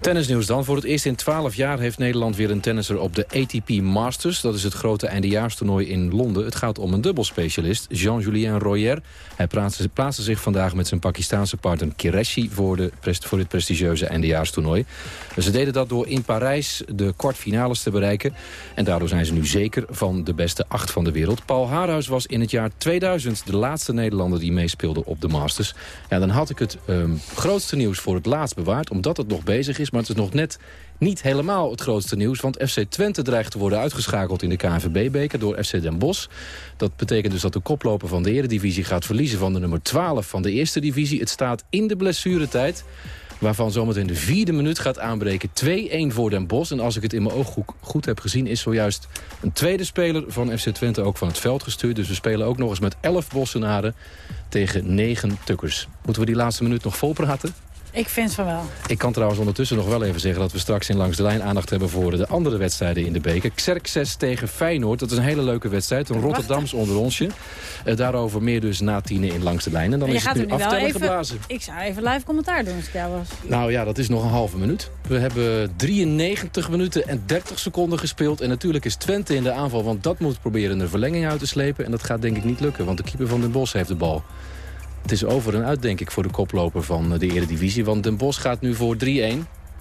Tennisnieuws dan. Voor het eerst in 12 jaar heeft Nederland weer een tennisser op de ATP Masters. Dat is het grote eindejaarstoernooi in Londen. Het gaat om een dubbelspecialist, Jean-Julien Royer. Hij plaatste, zich vandaag met zijn Pakistaanse partner Kireshi... voor, de, voor dit prestigieuze eindejaarstoernooi. Ze deden dat door in Parijs de kwartfinales te bereiken. En daardoor zijn ze nu zeker van de beste acht van de wereld. Paul Haarhuis was in het jaar 2000 de laatste Nederlander die meespeelde op de Masters. Ja, dan had ik het ehm, grootste nieuws voor het laatst bewaard, omdat het nog bezig is. Maar het is nog net niet helemaal het grootste nieuws. Want FC Twente dreigt te worden uitgeschakeld in de KNVB-beker door FC Den Bosch. Dat betekent dus dat de koploper van de eredivisie gaat verliezen van de nummer 12 van de eerste divisie. Het staat in de blessuretijd waarvan zometeen de vierde minuut gaat aanbreken. 2-1 voor Den Bosch. En als ik het in mijn oog goed, heb gezien... is zojuist een tweede speler van FC Twente ook van het veld gestuurd. Dus we spelen ook nog eens met 11 Bossenaren tegen 9 Tukkers. Moeten we die laatste minuut nog volpraten? Ik vind van wel. Ik kan trouwens ondertussen nog wel even zeggen... dat we straks in Langs de Lijn aandacht hebben voor de andere wedstrijden in de beker. Xerxes tegen Feyenoord, dat is een hele leuke wedstrijd. Een Rotterdams onder onsje. Uh, daarover meer dus na tienen in Langs de Lijn. En dan is het nu aftellen geblazen. Ik zou even live commentaar doen als ik jou was. Nou ja, dat is nog een halve minuut. We hebben 93 minuten en 30 seconden gespeeld. En natuurlijk is Twente in de aanval, want dat moet proberen een verlenging uit te slepen. En dat gaat denk ik niet lukken, want de keeper van Den Bosch heeft de bal. Het is over en uit, denk ik, voor de koploper van eh, de Eredivisie. Want Den Bos gaat nu voor 3-1.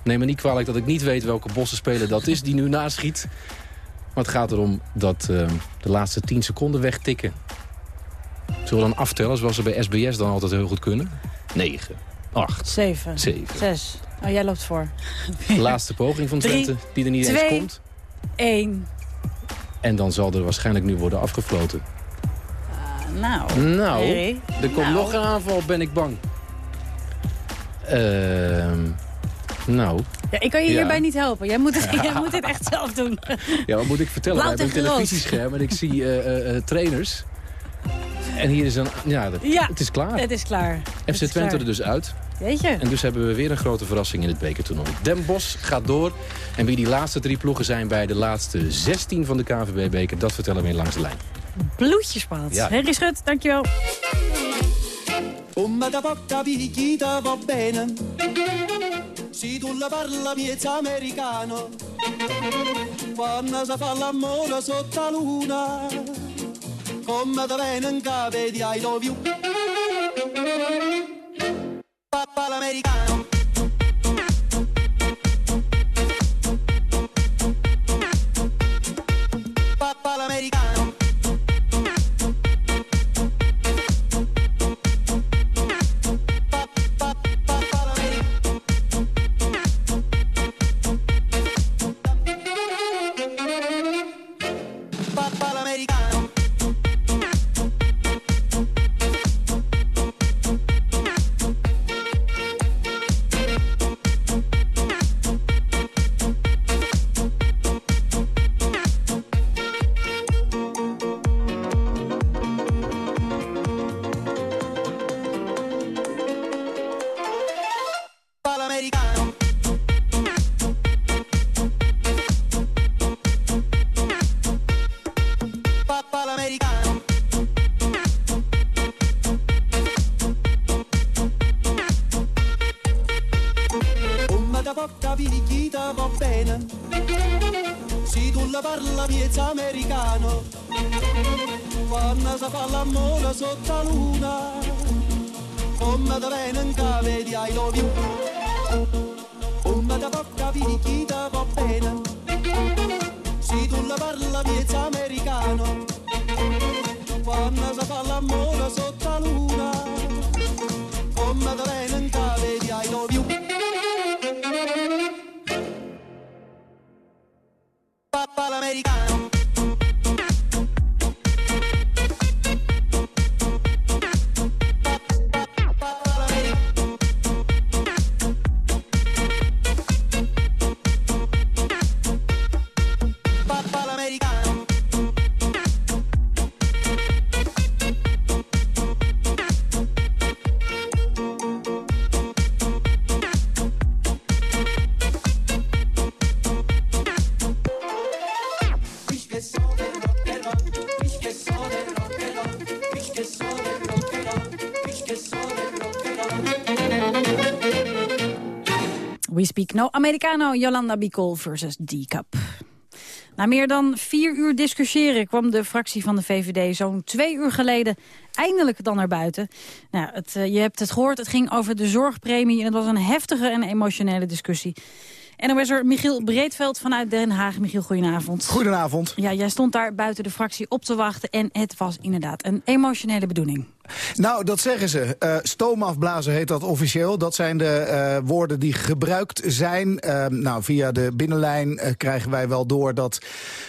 Neem me niet kwalijk dat ik niet weet welke Bossen-speler dat is die nu naschiet. Maar het gaat erom dat uh, de laatste 10 seconden wegtikken. Zullen we dan aftellen, zoals ze bij SBS dan altijd heel goed kunnen? 9, 8, 7, 7. 6. Oh, jij loopt voor. De laatste poging van Twente, die er niet twee, eens komt. 1. En dan zal er waarschijnlijk nu worden afgefloten. Nou, nou er komt nou. nog een aanval, ben ik bang. Ehm nou. Ja, ik kan je hierbij niet helpen. Jij moet, het, jij moet dit echt zelf doen. Ja, wat moet ik vertellen? We hebben een televisiescherm en ik zie uh, uh, trainers. En hier is een... Ja, ja, het is klaar. Het is klaar. FC Twente er dus uit. Weet je? En dus hebben we weer een grote verrassing in het bekertoernooi. Den Bosch gaat door. En wie die laatste drie ploegen zijn bij de laatste 16 van de KVB-beker... dat vertellen we in langs de lijn bloedjespaad. Ja. Henry Schut, dankjewel. Come da porta picchita va bene Si tu la parla miezza americano Quando si fa l'amore sotto la luna Come da bene in di I love you Papa l'americano We speak no Americano, Yolanda Bicol versus D-Cup. Na meer dan vier uur discussiëren kwam de fractie van de VVD zo'n twee uur geleden eindelijk dan naar buiten. Nou, het, uh, je hebt het gehoord, het ging over de zorgpremie en het was een heftige en emotionele discussie. En dan was er Michiel Breedveld vanuit Den Haag. Michiel, goedenavond. Goedenavond. Ja, jij stond daar buiten de fractie op te wachten en het was inderdaad een emotionele bedoeling. Nou, dat zeggen ze. Uh, stoom afblazen heet dat officieel. Dat zijn de uh, woorden die gebruikt zijn. Uh, nou, via de binnenlijn krijgen wij wel door dat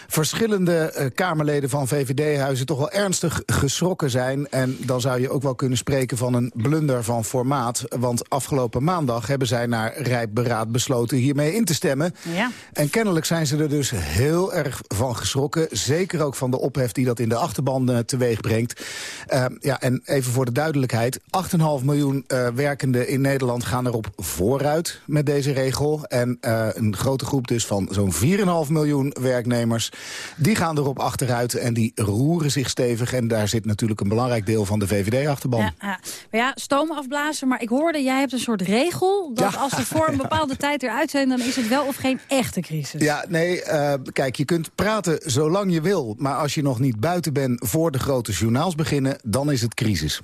verschillende Kamerleden van VVD-huizen toch wel ernstig geschrokken zijn. En dan zou je ook wel kunnen spreken van een blunder van formaat. Want afgelopen maandag hebben zij naar rijp beraad besloten hiermee in te stemmen. Ja. En kennelijk zijn ze er dus heel erg van geschrokken. Zeker ook van de ophef die dat in de achterban teweeg brengt. ja, en even voor de duidelijkheid. 8,5 miljoen uh, werkenden in Nederland gaan erop vooruit met deze regel. En uh, een grote groep dus van zo'n 4,5 miljoen werknemers... die gaan erop achteruit en die roeren zich stevig. En daar zit natuurlijk een belangrijk deel van de VVD-achterban. Ja, ja. Maar ja, stoom afblazen. Maar ik hoorde, jij hebt een soort regel... dat ja. als we voor een bepaalde tijd eruit zijn... dan is het wel of geen echte crisis. Ja, nee, uh, kijk, je kunt praten zolang je wil. Maar als je nog niet buiten bent voor de grote journaals beginnen... dan is het crisis crisis.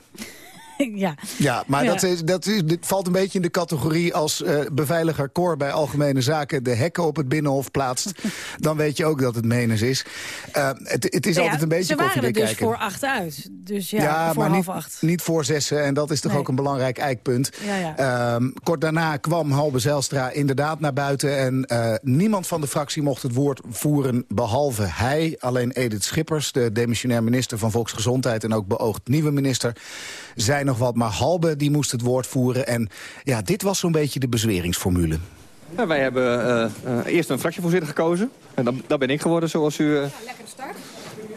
ja. Ja, maar Ja. Dat, is, dat is, dit valt een beetje in de categorie als eh, beveiliger Cor bij Algemene Zaken de hekken op het Binnenhof plaatst. dan weet je ook dat het menens is. Eh, het, het is Nou ja, altijd een beetje Ze waren er koffiedik dus kijken. voor acht uit. Dus ja, voor maar half niet, acht. niet voor zessen. En dat is toch Nee. ook een belangrijk eikpunt. Ehm, kort daarna kwam Halbe Zijlstra inderdaad naar buiten. En eh, niemand van de fractie mocht het woord voeren behalve hij. Alleen Edith Schippers, de demissionair minister van Volksgezondheid... en ook beoogd nieuwe minister, zei nog wat. Maar Halbe die moest het woord voeren. En ja, dit was zo'n beetje de bezweringsformule. Ja, wij hebben eh, eh, eerst een fractievoorzitter gekozen. En dat, dat ben ik geworden, zoals u... eh, Lekker start.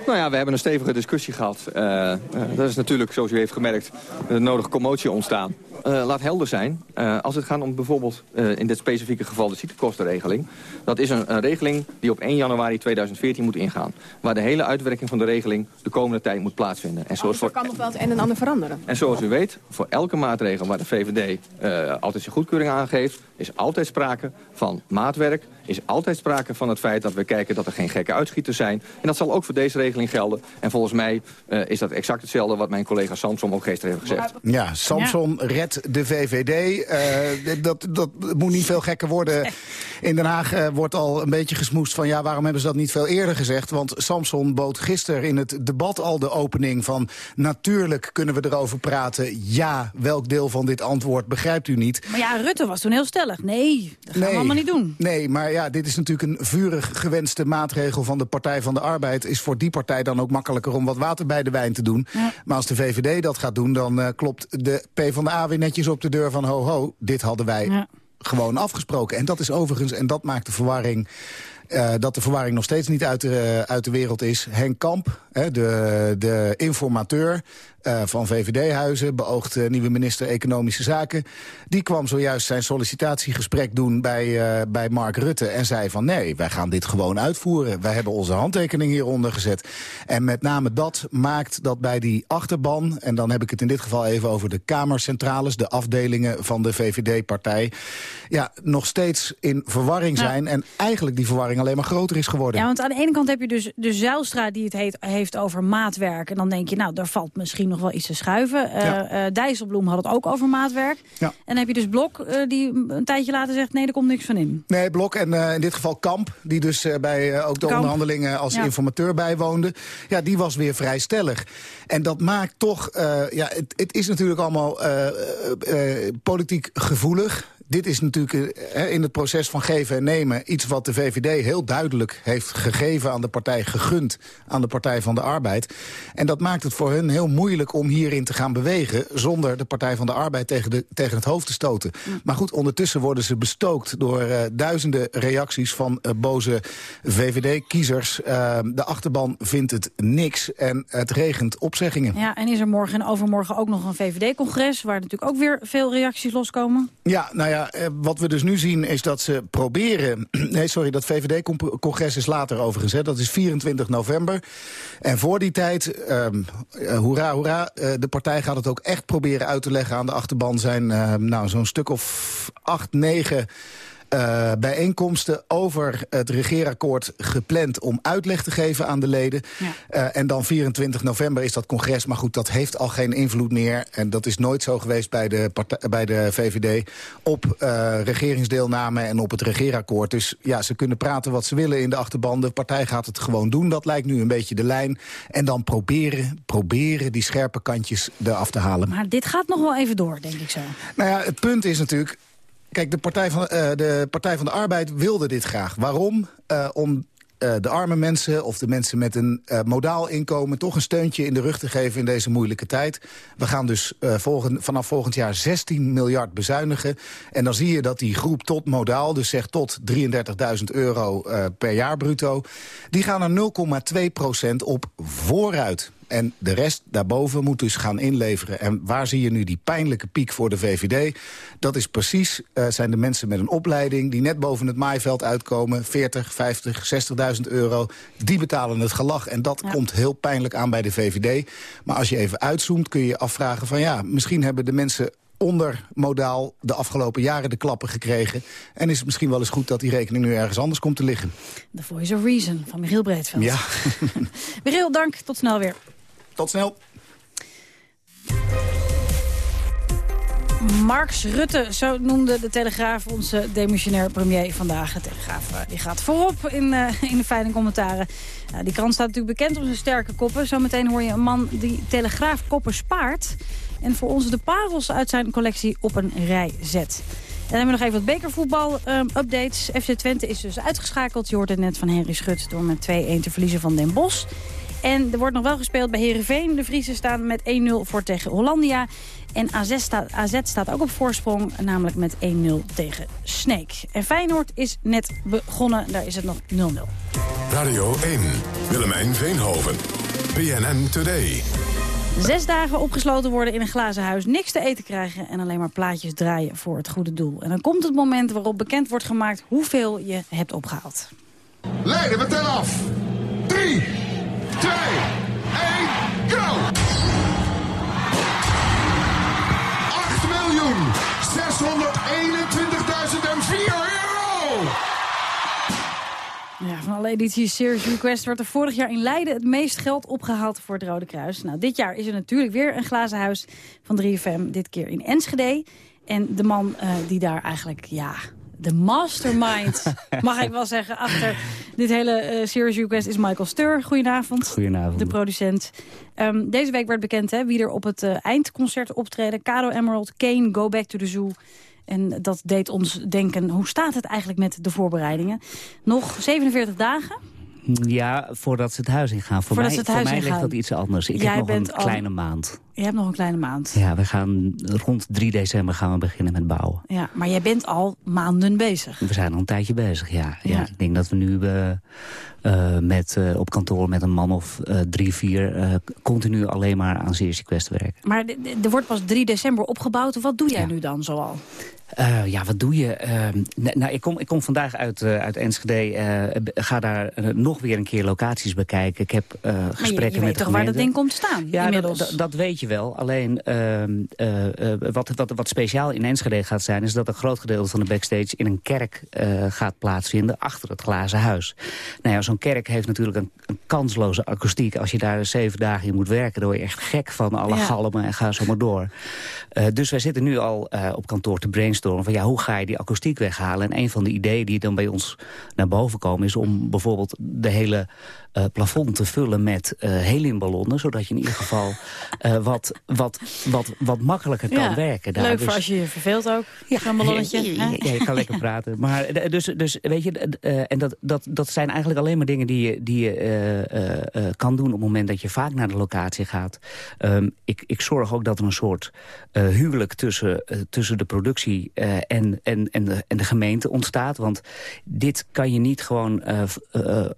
nou ja, we hebben een stevige discussie gehad. Eh, eh, dat is natuurlijk, zoals u heeft gemerkt, de nodige commotie ontstaan. Eh, laat helder zijn, eh, als het gaat om bijvoorbeeld eh, in dit specifieke geval de ziektekostenregeling. Dat is een, een regeling die op 1 januari 2014 moet ingaan. Waar de hele uitwerking van de regeling de komende tijd moet plaatsvinden. En zoals, Dus er voor, kan nog wel het een en ander veranderen. en zoals u weet, voor elke maatregel waar de VVD eh, altijd zijn goedkeuring aan geeft... is altijd sprake van maatwerk, is altijd sprake van het feit dat we kijken dat er geen gekke uitschieters zijn. En dat zal ook voor deze regeling gelden. En volgens mij eh, is dat exact hetzelfde wat mijn collega Samsom ook gisteren heeft gezegd. Ja, Samson redt de VVD. Eh, dat, dat moet niet veel gekker worden. In Den Haag eh, wordt al een beetje gesmoest van... ja, waarom hebben ze dat niet veel eerder gezegd? Want Samson bood gisteren in het debat al de opening van... natuurlijk kunnen we erover praten. Ja, welk deel van dit antwoord begrijpt u niet? Maar ja, Rutte was toen heel stellig. Nee, dat gaan we allemaal niet doen. Nee, maar ja, dit is natuurlijk een vurig gewenste maatregel van de Partij van de Arbeid. Is voor die partij dan ook makkelijker om wat water bij de wijn te doen. Maar als de VVD dat gaat doen, dan eh, klopt de PvdA weer netjes op de deur van ho ho. Dit hadden wij gewoon afgesproken. En dat is overigens, en dat maakt de verwarring... eh, dat de verwarring nog steeds niet uit de, uit de wereld is. Henk Kamp, hè, de, de informateur eh, van VVD-huizen... beoogd eh, nieuwe minister Economische Zaken... die kwam zojuist zijn sollicitatiegesprek doen bij, eh, bij Mark Rutte... en zei van nee, wij gaan dit gewoon uitvoeren. Wij hebben onze handtekening hieronder gezet. En met name dat maakt dat bij die achterban... en dan heb ik het in dit geval even over de kamercentrales... de afdelingen van de VVD-partij... ja, nog steeds in verwarring zijn... en eigenlijk die verwarring alleen maar groter is geworden. Ja, want aan de ene kant heb je dus de Zijlstra die het heet, heeft over maatwerk. En dan denk je, nou, daar valt misschien nog wel iets te schuiven. Eh Ja. eh, Dijsselbloem had het ook over maatwerk. Ja. En dan heb je dus Blok eh, die een tijdje later zegt, nee, er komt niks van in. Nee, Blok en in dit geval Kamp, die dus bij ook de Kamp. onderhandelingen als Ja. informateur bijwoonde. Ja, die was weer vrij stellig. En dat maakt toch, ja, het, het is natuurlijk allemaal politiek gevoelig. Dit is natuurlijk eh, in het proces van geven en nemen iets wat de VVD heel duidelijk heeft gegeven aan de partij, gegund aan de Partij van de Arbeid. En dat maakt het voor hun heel moeilijk om hierin te gaan bewegen zonder de Partij van de Arbeid tegen, de, tegen het hoofd te stoten. Maar goed, ondertussen worden ze bestookt door eh, duizenden reacties van eh, boze VVD-kiezers. Eh, de achterban vindt het niks en het regent opzeggingen. Ja, en is er morgen en overmorgen ook nog een VVD-congres... waar natuurlijk ook weer veel reacties loskomen? Ja, nou ja, eh, wat we dus nu zien is dat ze proberen... Nee, sorry, dat VVD-congres is later overigens. Dat is 24 november. En voor die tijd, eh, hoera, hoera... eh, de partij gaat het ook echt proberen uit te leggen aan de achterban. zijn nou, zo'n stuk of acht, negen... uh, bijeenkomsten over het regeerakkoord gepland... om uitleg te geven aan de leden. Ja. Uh, en dan 24 november is dat congres. Maar goed, dat heeft al geen invloed meer. En dat is nooit zo geweest bij de, bij de VVD... op uh, regeringsdeelname en op het regeerakkoord. Dus ja, ze kunnen praten wat ze willen in de achterban. De partij gaat het gewoon doen. Dat lijkt nu een beetje de lijn. En dan proberen, proberen die scherpe kantjes eraf te halen. Maar dit gaat nog wel even door, denk ik zo. Nou ja, het punt is natuurlijk... Kijk, de Partij van, uh, de, Partij van de Arbeid wilde dit graag. Waarom? Uh, om uh, de arme mensen of de mensen met een modaal inkomen... toch een steuntje in de rug te geven in deze moeilijke tijd. We gaan dus vanaf volgend jaar 16 miljard bezuinigen. En dan zie je dat die groep tot modaal, dus zegt tot 33.000 euro per jaar bruto... die gaan er 0,2 procent op vooruit. En de rest daarboven moet dus gaan inleveren. En waar zie je nu die pijnlijke piek voor de VVD? Dat is precies, uh, zijn de mensen met een opleiding... die net boven het maaiveld uitkomen, 40, 50, 60.000 euro. Die betalen het gelag. En dat ja. komt heel pijnlijk aan bij de VVD. Maar als je even uitzoomt kun je je afvragen van... ja, misschien hebben de mensen onder modaal de afgelopen jaren de klappen gekregen. En is het misschien wel eens goed dat die rekening nu ergens anders komt te liggen. The Voice of Reason van Michiel Breedveld. Ja. Michiel, dank. Tot snel weer. Tot snel. Marx Rutte, zo noemde de Telegraaf onze demissionair premier vandaag. De Telegraaf uh, die gaat voorop in, uh, in de fijne commentaren. Die krant staat natuurlijk bekend om zijn sterke koppen. Zometeen hoor je een man die Telegraaf koppen spaart... en voor ons de parels uit zijn collectie op een rij zet. En dan hebben we nog even wat bekervoetbal-updates. FC Twente is dus uitgeschakeld. Je hoorde net van Henry Schut door met 2-1 te verliezen van Den Bosch. En er wordt nog wel gespeeld bij Heerenveen. De Friese staan met 1-0 voor tegen Hollandia. En AZ staat, AZ staat ook op voorsprong, namelijk met 1-0 tegen Sneek. En Feyenoord is net begonnen, daar is het nog 0-0. Radio 1, Willemijn Veenhoven, BNN Today. Zes dagen opgesloten worden in een glazen huis, niks te eten krijgen... en alleen maar plaatjes draaien voor het goede doel. En dan komt het moment waarop bekend wordt gemaakt hoeveel je hebt opgehaald. Leiden, we tellen af. 3, 2, 1, go! 8 miljoen 621.004 euro! Ja, van alle edities Serious Request werd er vorig jaar in Leiden het meest geld opgehaald voor het Rode Kruis. Nou, dit jaar is er natuurlijk weer een glazen huis van 3FM, dit keer in Enschede. En de man uh, die daar eigenlijk, ja, de mastermind, mag ik wel zeggen, achter dit hele uh, Serious Request is Michael Stur. Goedenavond. Goedenavond. De producent. Um, deze week werd bekend hè, wie er op het uh, eindconcert optreden. Cado Emerald, Kane, Go Back to the Zoo. En dat deed ons denken, hoe staat het eigenlijk met de voorbereidingen? Nog 47 dagen? Ja, voordat ze het huis in gaan. Voor voordat mij, ze het huis voor mij ligt dat iets anders. Ik Jij heb nog bent een al- kleine maand. Je hebt nog een kleine maand. Ja, we gaan rond 3 december gaan we beginnen met bouwen. Ja, maar jij bent al maanden bezig. We zijn al een tijdje bezig, ja. ja. Ja. ik denk dat we nu eh, eh, met, eh, op kantoor met een man of drie, vier... continu alleen maar aan Serious Quest werken. Maar er wordt pas 3 december opgebouwd. Wat doe jij nu dan zoal? Ja, wat doe je? Eh, n- nou, ik, kom, ik kom vandaag uit, eh, uit Enschede. ga daar nog weer een keer locaties bekijken. Ik heb eh, Maar je, gesprekken je met weet toch waar dat ding komt staan Ja, dat, dat weet je wel. Alleen ehm, eh, eh, wat, wat, wat speciaal in Enschede gaat zijn... is dat een groot gedeelte van de backstage in een kerk eh, gaat plaatsvinden... achter het glazen huis. Nou ja, zo'n kerk heeft natuurlijk een, een kansloze akoestiek. Als je daar zeven dagen in moet werken... dan word je echt gek van alle Ja. galmen en ga zo maar door. Dus wij zitten nu al op kantoor te brainstormen... van ja, hoe ga je die akoestiek weghalen? En een van de ideeën die dan bij ons naar boven komen... is om bijvoorbeeld de hele eh, plafond te vullen met eh heliumballonnen... zodat je in ieder geval eh, wat, wat, wat, wat makkelijker kan Ja, werken. Daar. Leuk Dus- voor als je je verveelt ook. Zo'n ballonnetje. ja, ja, je kan lekker praten. Maar dus, dus weet je, en dat, dat, dat zijn eigenlijk alleen maar dingen die je, die je kan doen op het moment dat je vaak naar de locatie gaat. Ehm, ik, ik zorg ook dat er een soort huwelijk tussen, tussen de productie en, en, en, de, en de gemeente ontstaat. Want dit kan je niet gewoon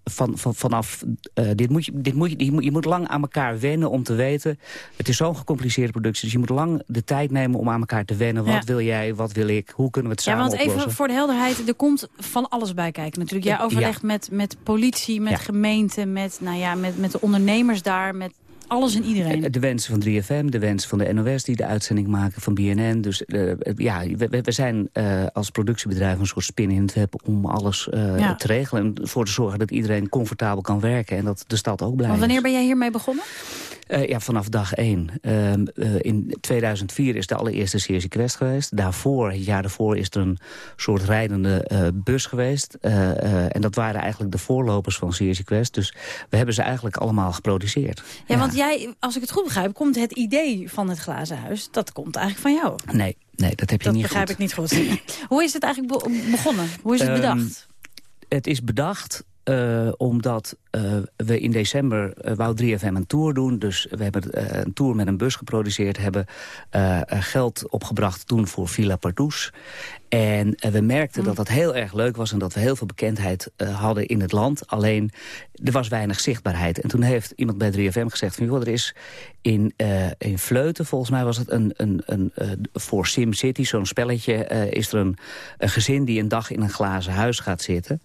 van, van, vanaf... eh, dit moet je, dit moet je, je, moet, je moet lang aan elkaar wennen om te weten... het is zo'n gecompliceerde productie, dus je moet lang de tijd nemen om aan elkaar te wennen. Wat Ja. wil jij, wat wil ik, hoe kunnen we het Ja, samen want oplossen? even voor de helderheid, er komt van alles bij kijken natuurlijk. Jij Ja. overlegt met, met politie, met Ja. gemeente, met, nou ja, met, met de ondernemers daar, met alles en iedereen. Eh, De wensen van 3FM, de wensen van de NOS die de uitzending maken van BNN. Dus eh, ja, we, zijn eh, als productiebedrijf een soort spin in het web om alles eh, Ja. te regelen. En ervoor te zorgen dat iedereen comfortabel kan werken en dat de stad ook blij Want is. wanneer ben jij hiermee begonnen? Eh, ja, vanaf dag één. Ehm, eh, in 2004 is de allereerste Series Quest geweest. Daarvoor, het jaar daarvoor, is er een soort rijdende eh, bus geweest. En dat waren eigenlijk de voorlopers van Series Quest. Dus we hebben ze eigenlijk allemaal geproduceerd. Ja, want jij, als ik het goed begrijp, komt het idee van het glazen huis... dat komt eigenlijk van jou. Nee, nee dat heb je Dat niet begrijp goed. ik niet goed. Hoe is het eigenlijk be- begonnen? Hoe is het Ehm, bedacht? Het is bedacht omdat eh, we in december uh, wou 3FM een tour doen. Dus we hebben eh, een tour met een bus geproduceerd. Hebben eh, eh, geld opgebracht toen voor Villa Pardoes. En eh, we merkten dat dat heel erg leuk was... en dat we heel veel bekendheid eh, hadden in het land. Alleen, er was weinig zichtbaarheid. En toen heeft iemand bij 3FM gezegd... Van, joh, er is in, eh, in Vleuten, volgens mij was het een, een, een, eh, voor SimCity... zo'n spelletje, eh, is er een, een gezin die een dag in een glazen huis gaat zitten.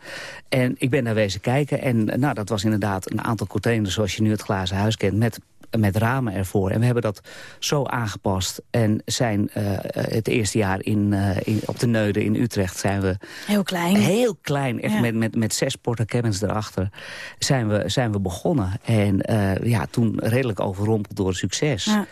En ik ben daar wezen kijken. En eh, nou, dat was inderdaad een aantal containers zoals je nu het glazen huis kent... met met ramen ervoor. En we hebben dat zo aangepast. En zijn uh, het eerste jaar in, uh, in, op de Neude in Utrecht zijn we... Heel klein. Heel klein, echt Ja. met, met, met zes porta cabins erachter zijn we, zijn we begonnen. En uh, ja, toen redelijk overrompeld door succes. Ja.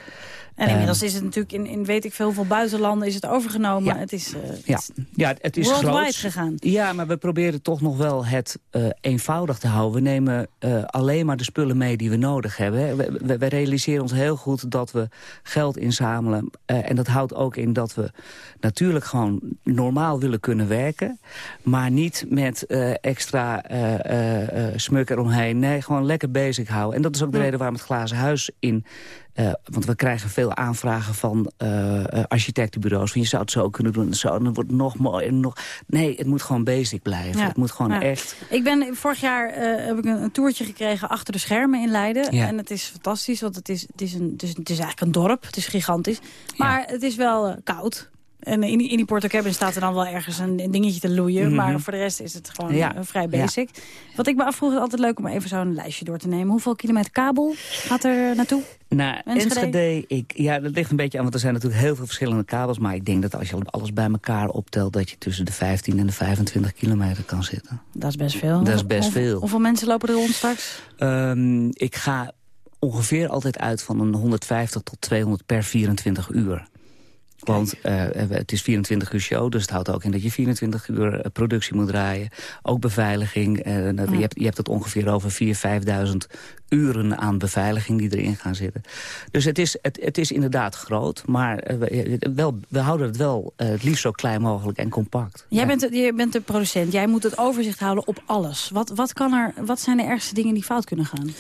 En inmiddels is het natuurlijk in, in weet ik veel hoeveel buitenlanden is het overgenomen. Het is, uh, Ja, ja het is worldwide gegaan. Ja, maar we proberen toch nog wel het uh, eenvoudig te houden. We nemen uh, alleen maar de spullen mee die we nodig hebben. We, we, we realiseren ons heel goed dat we geld inzamelen. En dat houdt ook in dat we natuurlijk gewoon normaal willen kunnen werken. Maar niet met extra smuk eromheen. Nee, gewoon lekker bezig houden. En dat is ook de Ja. reden waarom het glazen huis in... Uh, want we krijgen veel aanvragen van uh, architectenbureaus. Van je zou het zo kunnen doen en zo. En dan wordt het nog mooier. Nog... Nee, het moet gewoon basic blijven. Ja. Het moet gewoon Ja. echt... Ik ben vorig jaar eh, heb ik een, een toertje gekregen achter de schermen in Leiden. Ja. En het is fantastisch, want het is, het, is een, het, is, het is eigenlijk een dorp. Het is gigantisch. Maar het is wel eh, koud. En in die, in die Porto Cabin staat er dan wel ergens een, dingetje te loeien. Mhm. Maar voor de rest is het gewoon Ja. eh, vrij Ja. basic. Wat ik me afvroeg, is altijd leuk om even zo'n lijstje door te nemen. Hoeveel kilometer kabel gaat er naartoe? Nou, Enschede? Enschede, ik, ja, dat ligt een beetje aan, want er zijn natuurlijk heel veel verschillende kabels. Maar ik denk dat als je alles bij elkaar optelt, dat je tussen de 15 en de 25 kilometer kan zitten. Dat is best veel. Dat is best Hoeveel- veel. Hoeveel mensen lopen er rond straks? Ehm, ik ga ongeveer altijd uit van een 150 tot 200 per 24 uur. Want eh, het is 24 uur show, dus het houdt ook in dat je 24 uur eh, productie moet draaien. Ook beveiliging. eh, Ja. je, hebt, je hebt het ongeveer over 4.000, 5.000 uren aan beveiliging die erin gaan zitten. Dus het is, het, het is inderdaad groot, maar eh, we, wel, we houden het wel eh, het liefst zo klein mogelijk en compact. Jij bent, de, je bent de producent. Jij moet het overzicht houden op alles. Wat, wat, kan er, wat zijn de ergste dingen die fout kunnen gaan?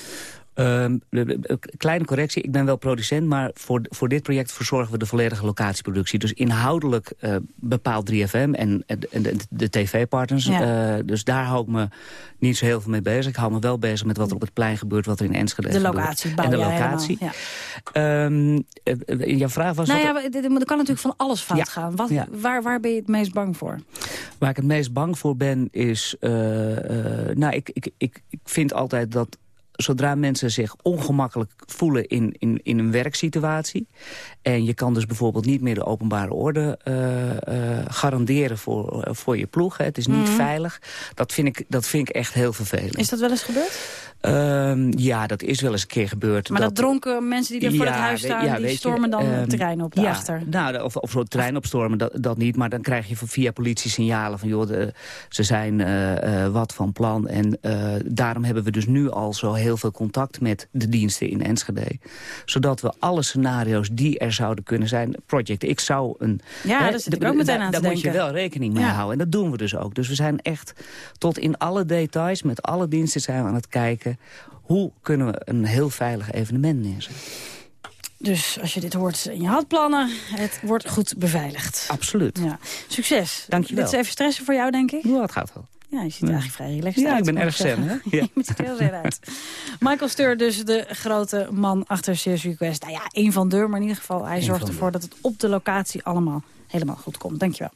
Ehm, de- de- kleine correctie, ik ben wel producent... maar voor, voor dit project verzorgen we de volledige locatieproductie. Dus inhoudelijk eh, bepaalt 3FM en, en de, de, de tv-partners. Ja. Eh, dus daar hou ik me niet zo heel veel mee bezig. Ik hou me wel bezig met wat er op het plein gebeurt... wat er in Enschede De gebeurt. locatie, En de locatie. ja. Ehm, eh, jouw vraag was... nou ja, er- kan natuurlijk van alles fout Ja, gaan. Wat, ja. waar, waar ben je het meest bang voor? Waar ik het meest bang voor ben is... nou, ik, ik, ik, ik vind altijd dat zodra mensen zich ongemakkelijk voelen in, in, in een werksituatie... en je kan dus bijvoorbeeld niet meer de openbare orde eh, eh, garanderen voor, eh, voor je ploeg... Hè, het is niet Mhm. veilig, dat vind, ik, dat vind ik echt heel vervelend. Is dat wel eens gebeurd? Ehm, ja, dat is wel eens een keer gebeurd. Maar dat, dronken mensen die er voor het huis staan... ja, die stormen dan ehm, het terrein op ja, daarachter. Nou, of, of zo het terrein opstormen, dat, dat niet. Maar dan krijg je van- via politie signalen van... joh, de- ze zijn eh, eh, wat van plan. En eh, daarom hebben we dus nu al zo heel veel contact met de diensten in Enschede. Zodat we alle scenario's die er zouden kunnen zijn... Project X zou een... Ja, hè, daar zit ik ook meteen aan te Daar moet je denken. wel rekening mee houden. En dat doen we dus ook. Dus we zijn echt tot in alle details... met alle diensten zijn we aan het kijken... hoe kunnen we een heel veilig evenement neerzetten. Dus als je dit hoort in je had plannen, het wordt goed beveiligd. Absoluut. Ja. Succes. Dank je wel. Dit is even stressen voor jou, denk ik? Ja, het gaat wel. Ja, je ziet er eigenlijk vrij relaxed Ja, uit. ik ben erg zen, hè? Ja. Ja. je ziet er heel zen uit. Michael Steur, dus de grote man achter Serious Request. Nou ja, één van de, maar in ieder geval, hij Eén zorgt ervoor dat het op de locatie allemaal helemaal goed komt. Dankjewel.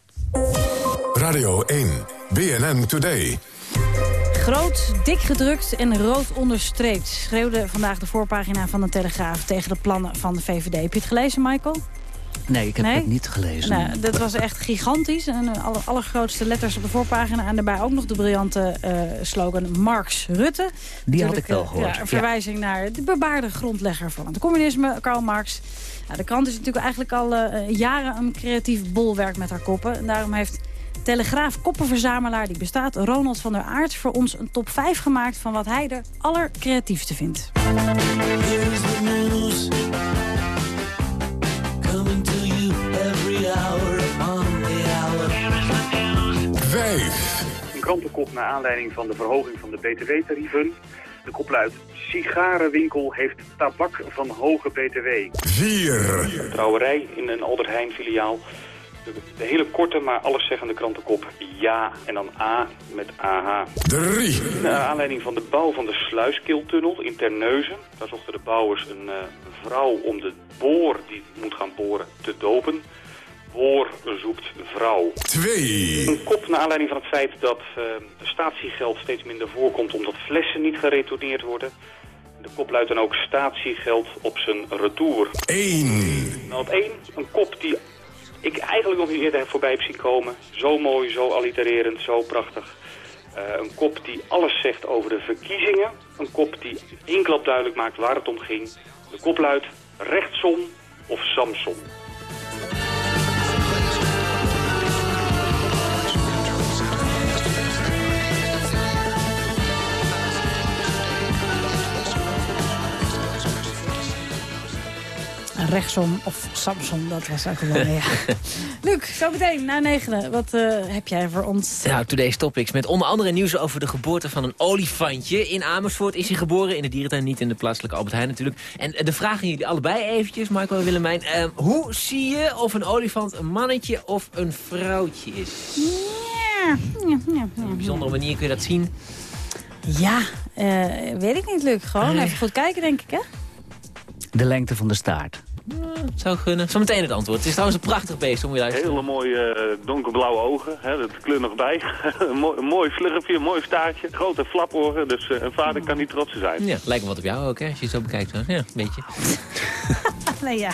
Radio 1, BNN Today. Groot, dik gedrukt en rood onderstreept... schreeuwde vandaag de voorpagina van de Telegraaf... tegen de plannen van de VVD. Heb je het gelezen, Michael? Nee, ik heb Nee? het niet gelezen. Nou, dat was echt gigantisch. En de aller, allergrootste letters op de voorpagina. En daarbij ook nog de briljante eh, slogan Marx Rutte. Die had ik wel eh, gehoord, Ja, een verwijzing naar de bebaarde grondlegger van het communisme, Karl Marx. Nou, de krant is natuurlijk eigenlijk al eh, jaren een creatief bolwerk met haar koppen. En daarom heeft Telegraaf koppenverzamelaar, die bestaat, Ronald van der Aert... voor ons een top 5 gemaakt van wat hij de allercreatiefste vindt. Vijf. Een krantenkop naar aanleiding van de verhoging van de btw-tarieven. De kop luidt, sigarenwinkel heeft tabak van hoge btw. Vier. Trouwerij in een Albert Heijn filiaal. De, de hele korte, maar alleszeggende krantenkop ja en dan A met AH. Drie. Naar aanleiding van de bouw van de Sluiskiltunnel in Terneuzen. Daar zochten de bouwers een eh, vrouw om de boor die moet gaan boren te dopen. Boor zoekt vrouw. Twee. Een kop naar aanleiding van het feit dat eh, statiegeld steeds minder voorkomt omdat flessen niet geretourneerd worden. De kop luidt dan ook statiegeld op zijn retour. Eén. Nou, op één, een kop die ik eigenlijk nog niet eerder voorbij heb zien komen. Zo mooi, zo allitererend, zo prachtig. Eh, een kop die alles zegt over de verkiezingen. Een kop die één klap duidelijk maakt waar het om ging. De kop luidt rechtsom of Samson. Rechtsom of Samson, dat was ook gewoon, ja. Luc, zo meteen na negenen. Wat eh, heb jij voor ons? Nou, Today's Topics met onder andere nieuws over de geboorte van een olifantje. In Amersfoort is hij geboren, in de dierentuin, niet in de plaatselijke Albert Heijn natuurlijk. En eh, de vraag aan jullie allebei eventjes, Michael en Willemijn. eh, hoe zie je of een olifant een mannetje of een vrouwtje is? Ja, ja, ja, Op een bijzondere manier kun je dat zien. Ja, eh, weet ik niet, Luc. Gewoon even goed kijken, denk ik, hè? De lengte van de staart. Het zou kunnen. Zometeen het antwoord. Het is trouwens een prachtig beest om je luisteren. Hele mooie eh, donkerblauwe ogen, hè, dat kleur nog bij. een mooi, mooi mooi staartje, grote flaporen. Dus eh, een vader kan niet trots zijn. Ja, lijkt me wat op jou ook, hè, als je het zo bekijkt. Zo. Ja, een beetje. Nee, ja.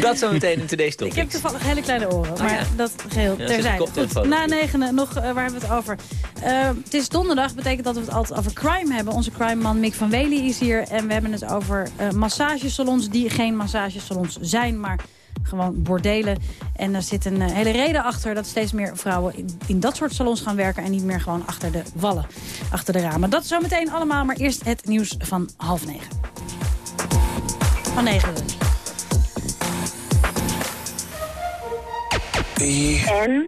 Dat zometeen in Today's Ik Topics. heb toevallig hele kleine oren, maar ja. dat geheel Ja, terzijde. Goed, na negenen nog, eh, waar hebben we het over? Eh, het is donderdag, betekent dat we het altijd over crime hebben. Onze crime-man Mick van Wely is hier. En we hebben het over eh, massagesalons die geen massagesalons zijn, maar gewoon bordelen. En er zit een eh, hele reden achter dat steeds meer vrouwen in, in dat soort salons gaan werken... en niet meer gewoon achter de wallen, achter de ramen. Dat zometeen allemaal, maar eerst het nieuws van half negen. Van negen uur. En?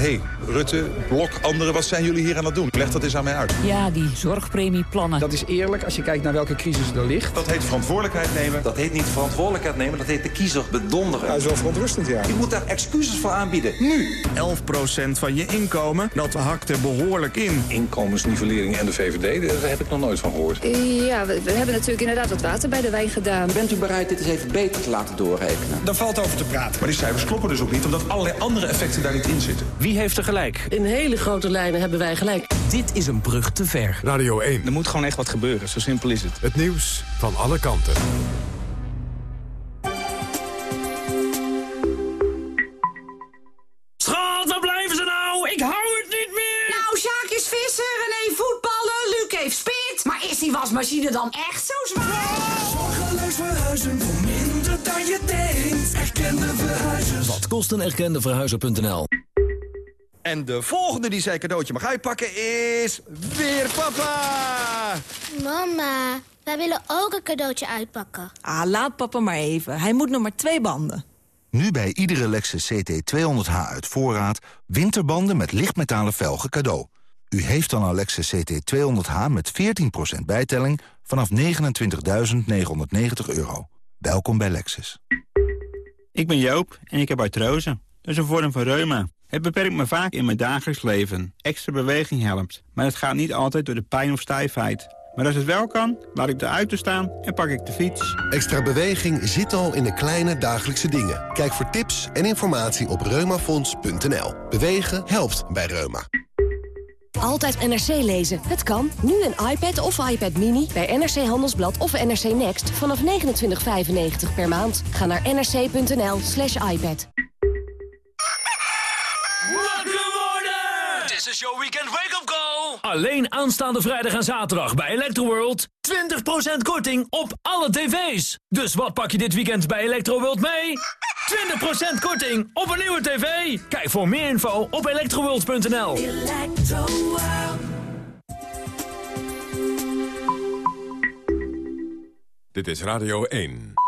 Hey, Rutte, Blok, anderen, wat zijn jullie hier aan het doen? Leg dat eens aan mij uit. Ja, die zorgpremieplannen. Dat is eerlijk als je kijkt naar welke crisis er ligt. Dat heet verantwoordelijkheid nemen. Dat heet niet verantwoordelijkheid nemen, dat heet de kiezer bedonderen. Dat is wel verontrustend, ja. Je moet daar excuses voor aanbieden, nu. 11% van je inkomen, dat hakt er behoorlijk in. Inkomensnivellering en de VVD, daar heb ik nog nooit van gehoord. Ja, we, we hebben natuurlijk inderdaad wat water bij de wijn gedaan. Bent u bereid dit eens even beter te laten doorrekenen? Daar valt over te praten. Maar die cijfers kloppen dus ook niet, omdat allerlei andere effecten daar niet in zitten. Wie heeft er gelijk? In hele grote lijnen hebben wij gelijk. Dit is een brug te ver. Radio 1. Er moet gewoon echt wat gebeuren, zo simpel is het. Het nieuws van alle kanten. Schat, waar blijven ze nou? Ik hou het niet meer! Nou, Sjaak is visser, René voetballen, Luc heeft spit. Maar is die wasmachine dan echt zo zwaar? Zorgeloos verhuizen voor minder dan je denkt. Erkende verhuizers. Wat kost een erkende verhuizer.nl? En de volgende die zijn cadeautje mag uitpakken is... weer papa! Mama, wij willen ook een cadeautje uitpakken. Ah, laat papa maar even. Hij moet nog maar twee banden. Nu bij iedere Lexus CT200H uit voorraad... winterbanden met lichtmetalen velgen cadeau. U heeft dan een Lexus CT200H met 14% bijtelling... vanaf 29.990 euro. Welkom bij Lexus. Ik ben Joop en ik heb artrose. Dat is een vorm van reuma. Het beperkt me vaak in mijn dagelijks leven. Extra beweging helpt, maar het gaat niet altijd door de pijn of stijfheid. Maar als het wel kan, laat ik de auto staan en pak ik de fiets. Extra beweging zit al in de kleine dagelijkse dingen. Kijk voor tips en informatie op reumafonds.nl. Bewegen helpt bij reuma. Altijd NRC lezen. Het kan. Nu een iPad of iPad Mini bij NRC Handelsblad of NRC Next vanaf 29,95 per maand. Ga naar nrc.nl slash iPad. Is your weekend wake-up call. Alleen aanstaande vrijdag en zaterdag bij Electroworld. 20% korting op alle tv's. Dus wat pak je dit weekend bij Electroworld mee? 20% korting op een nieuwe tv. Kijk voor meer info op electroworld.nl. Dit is Radio 1.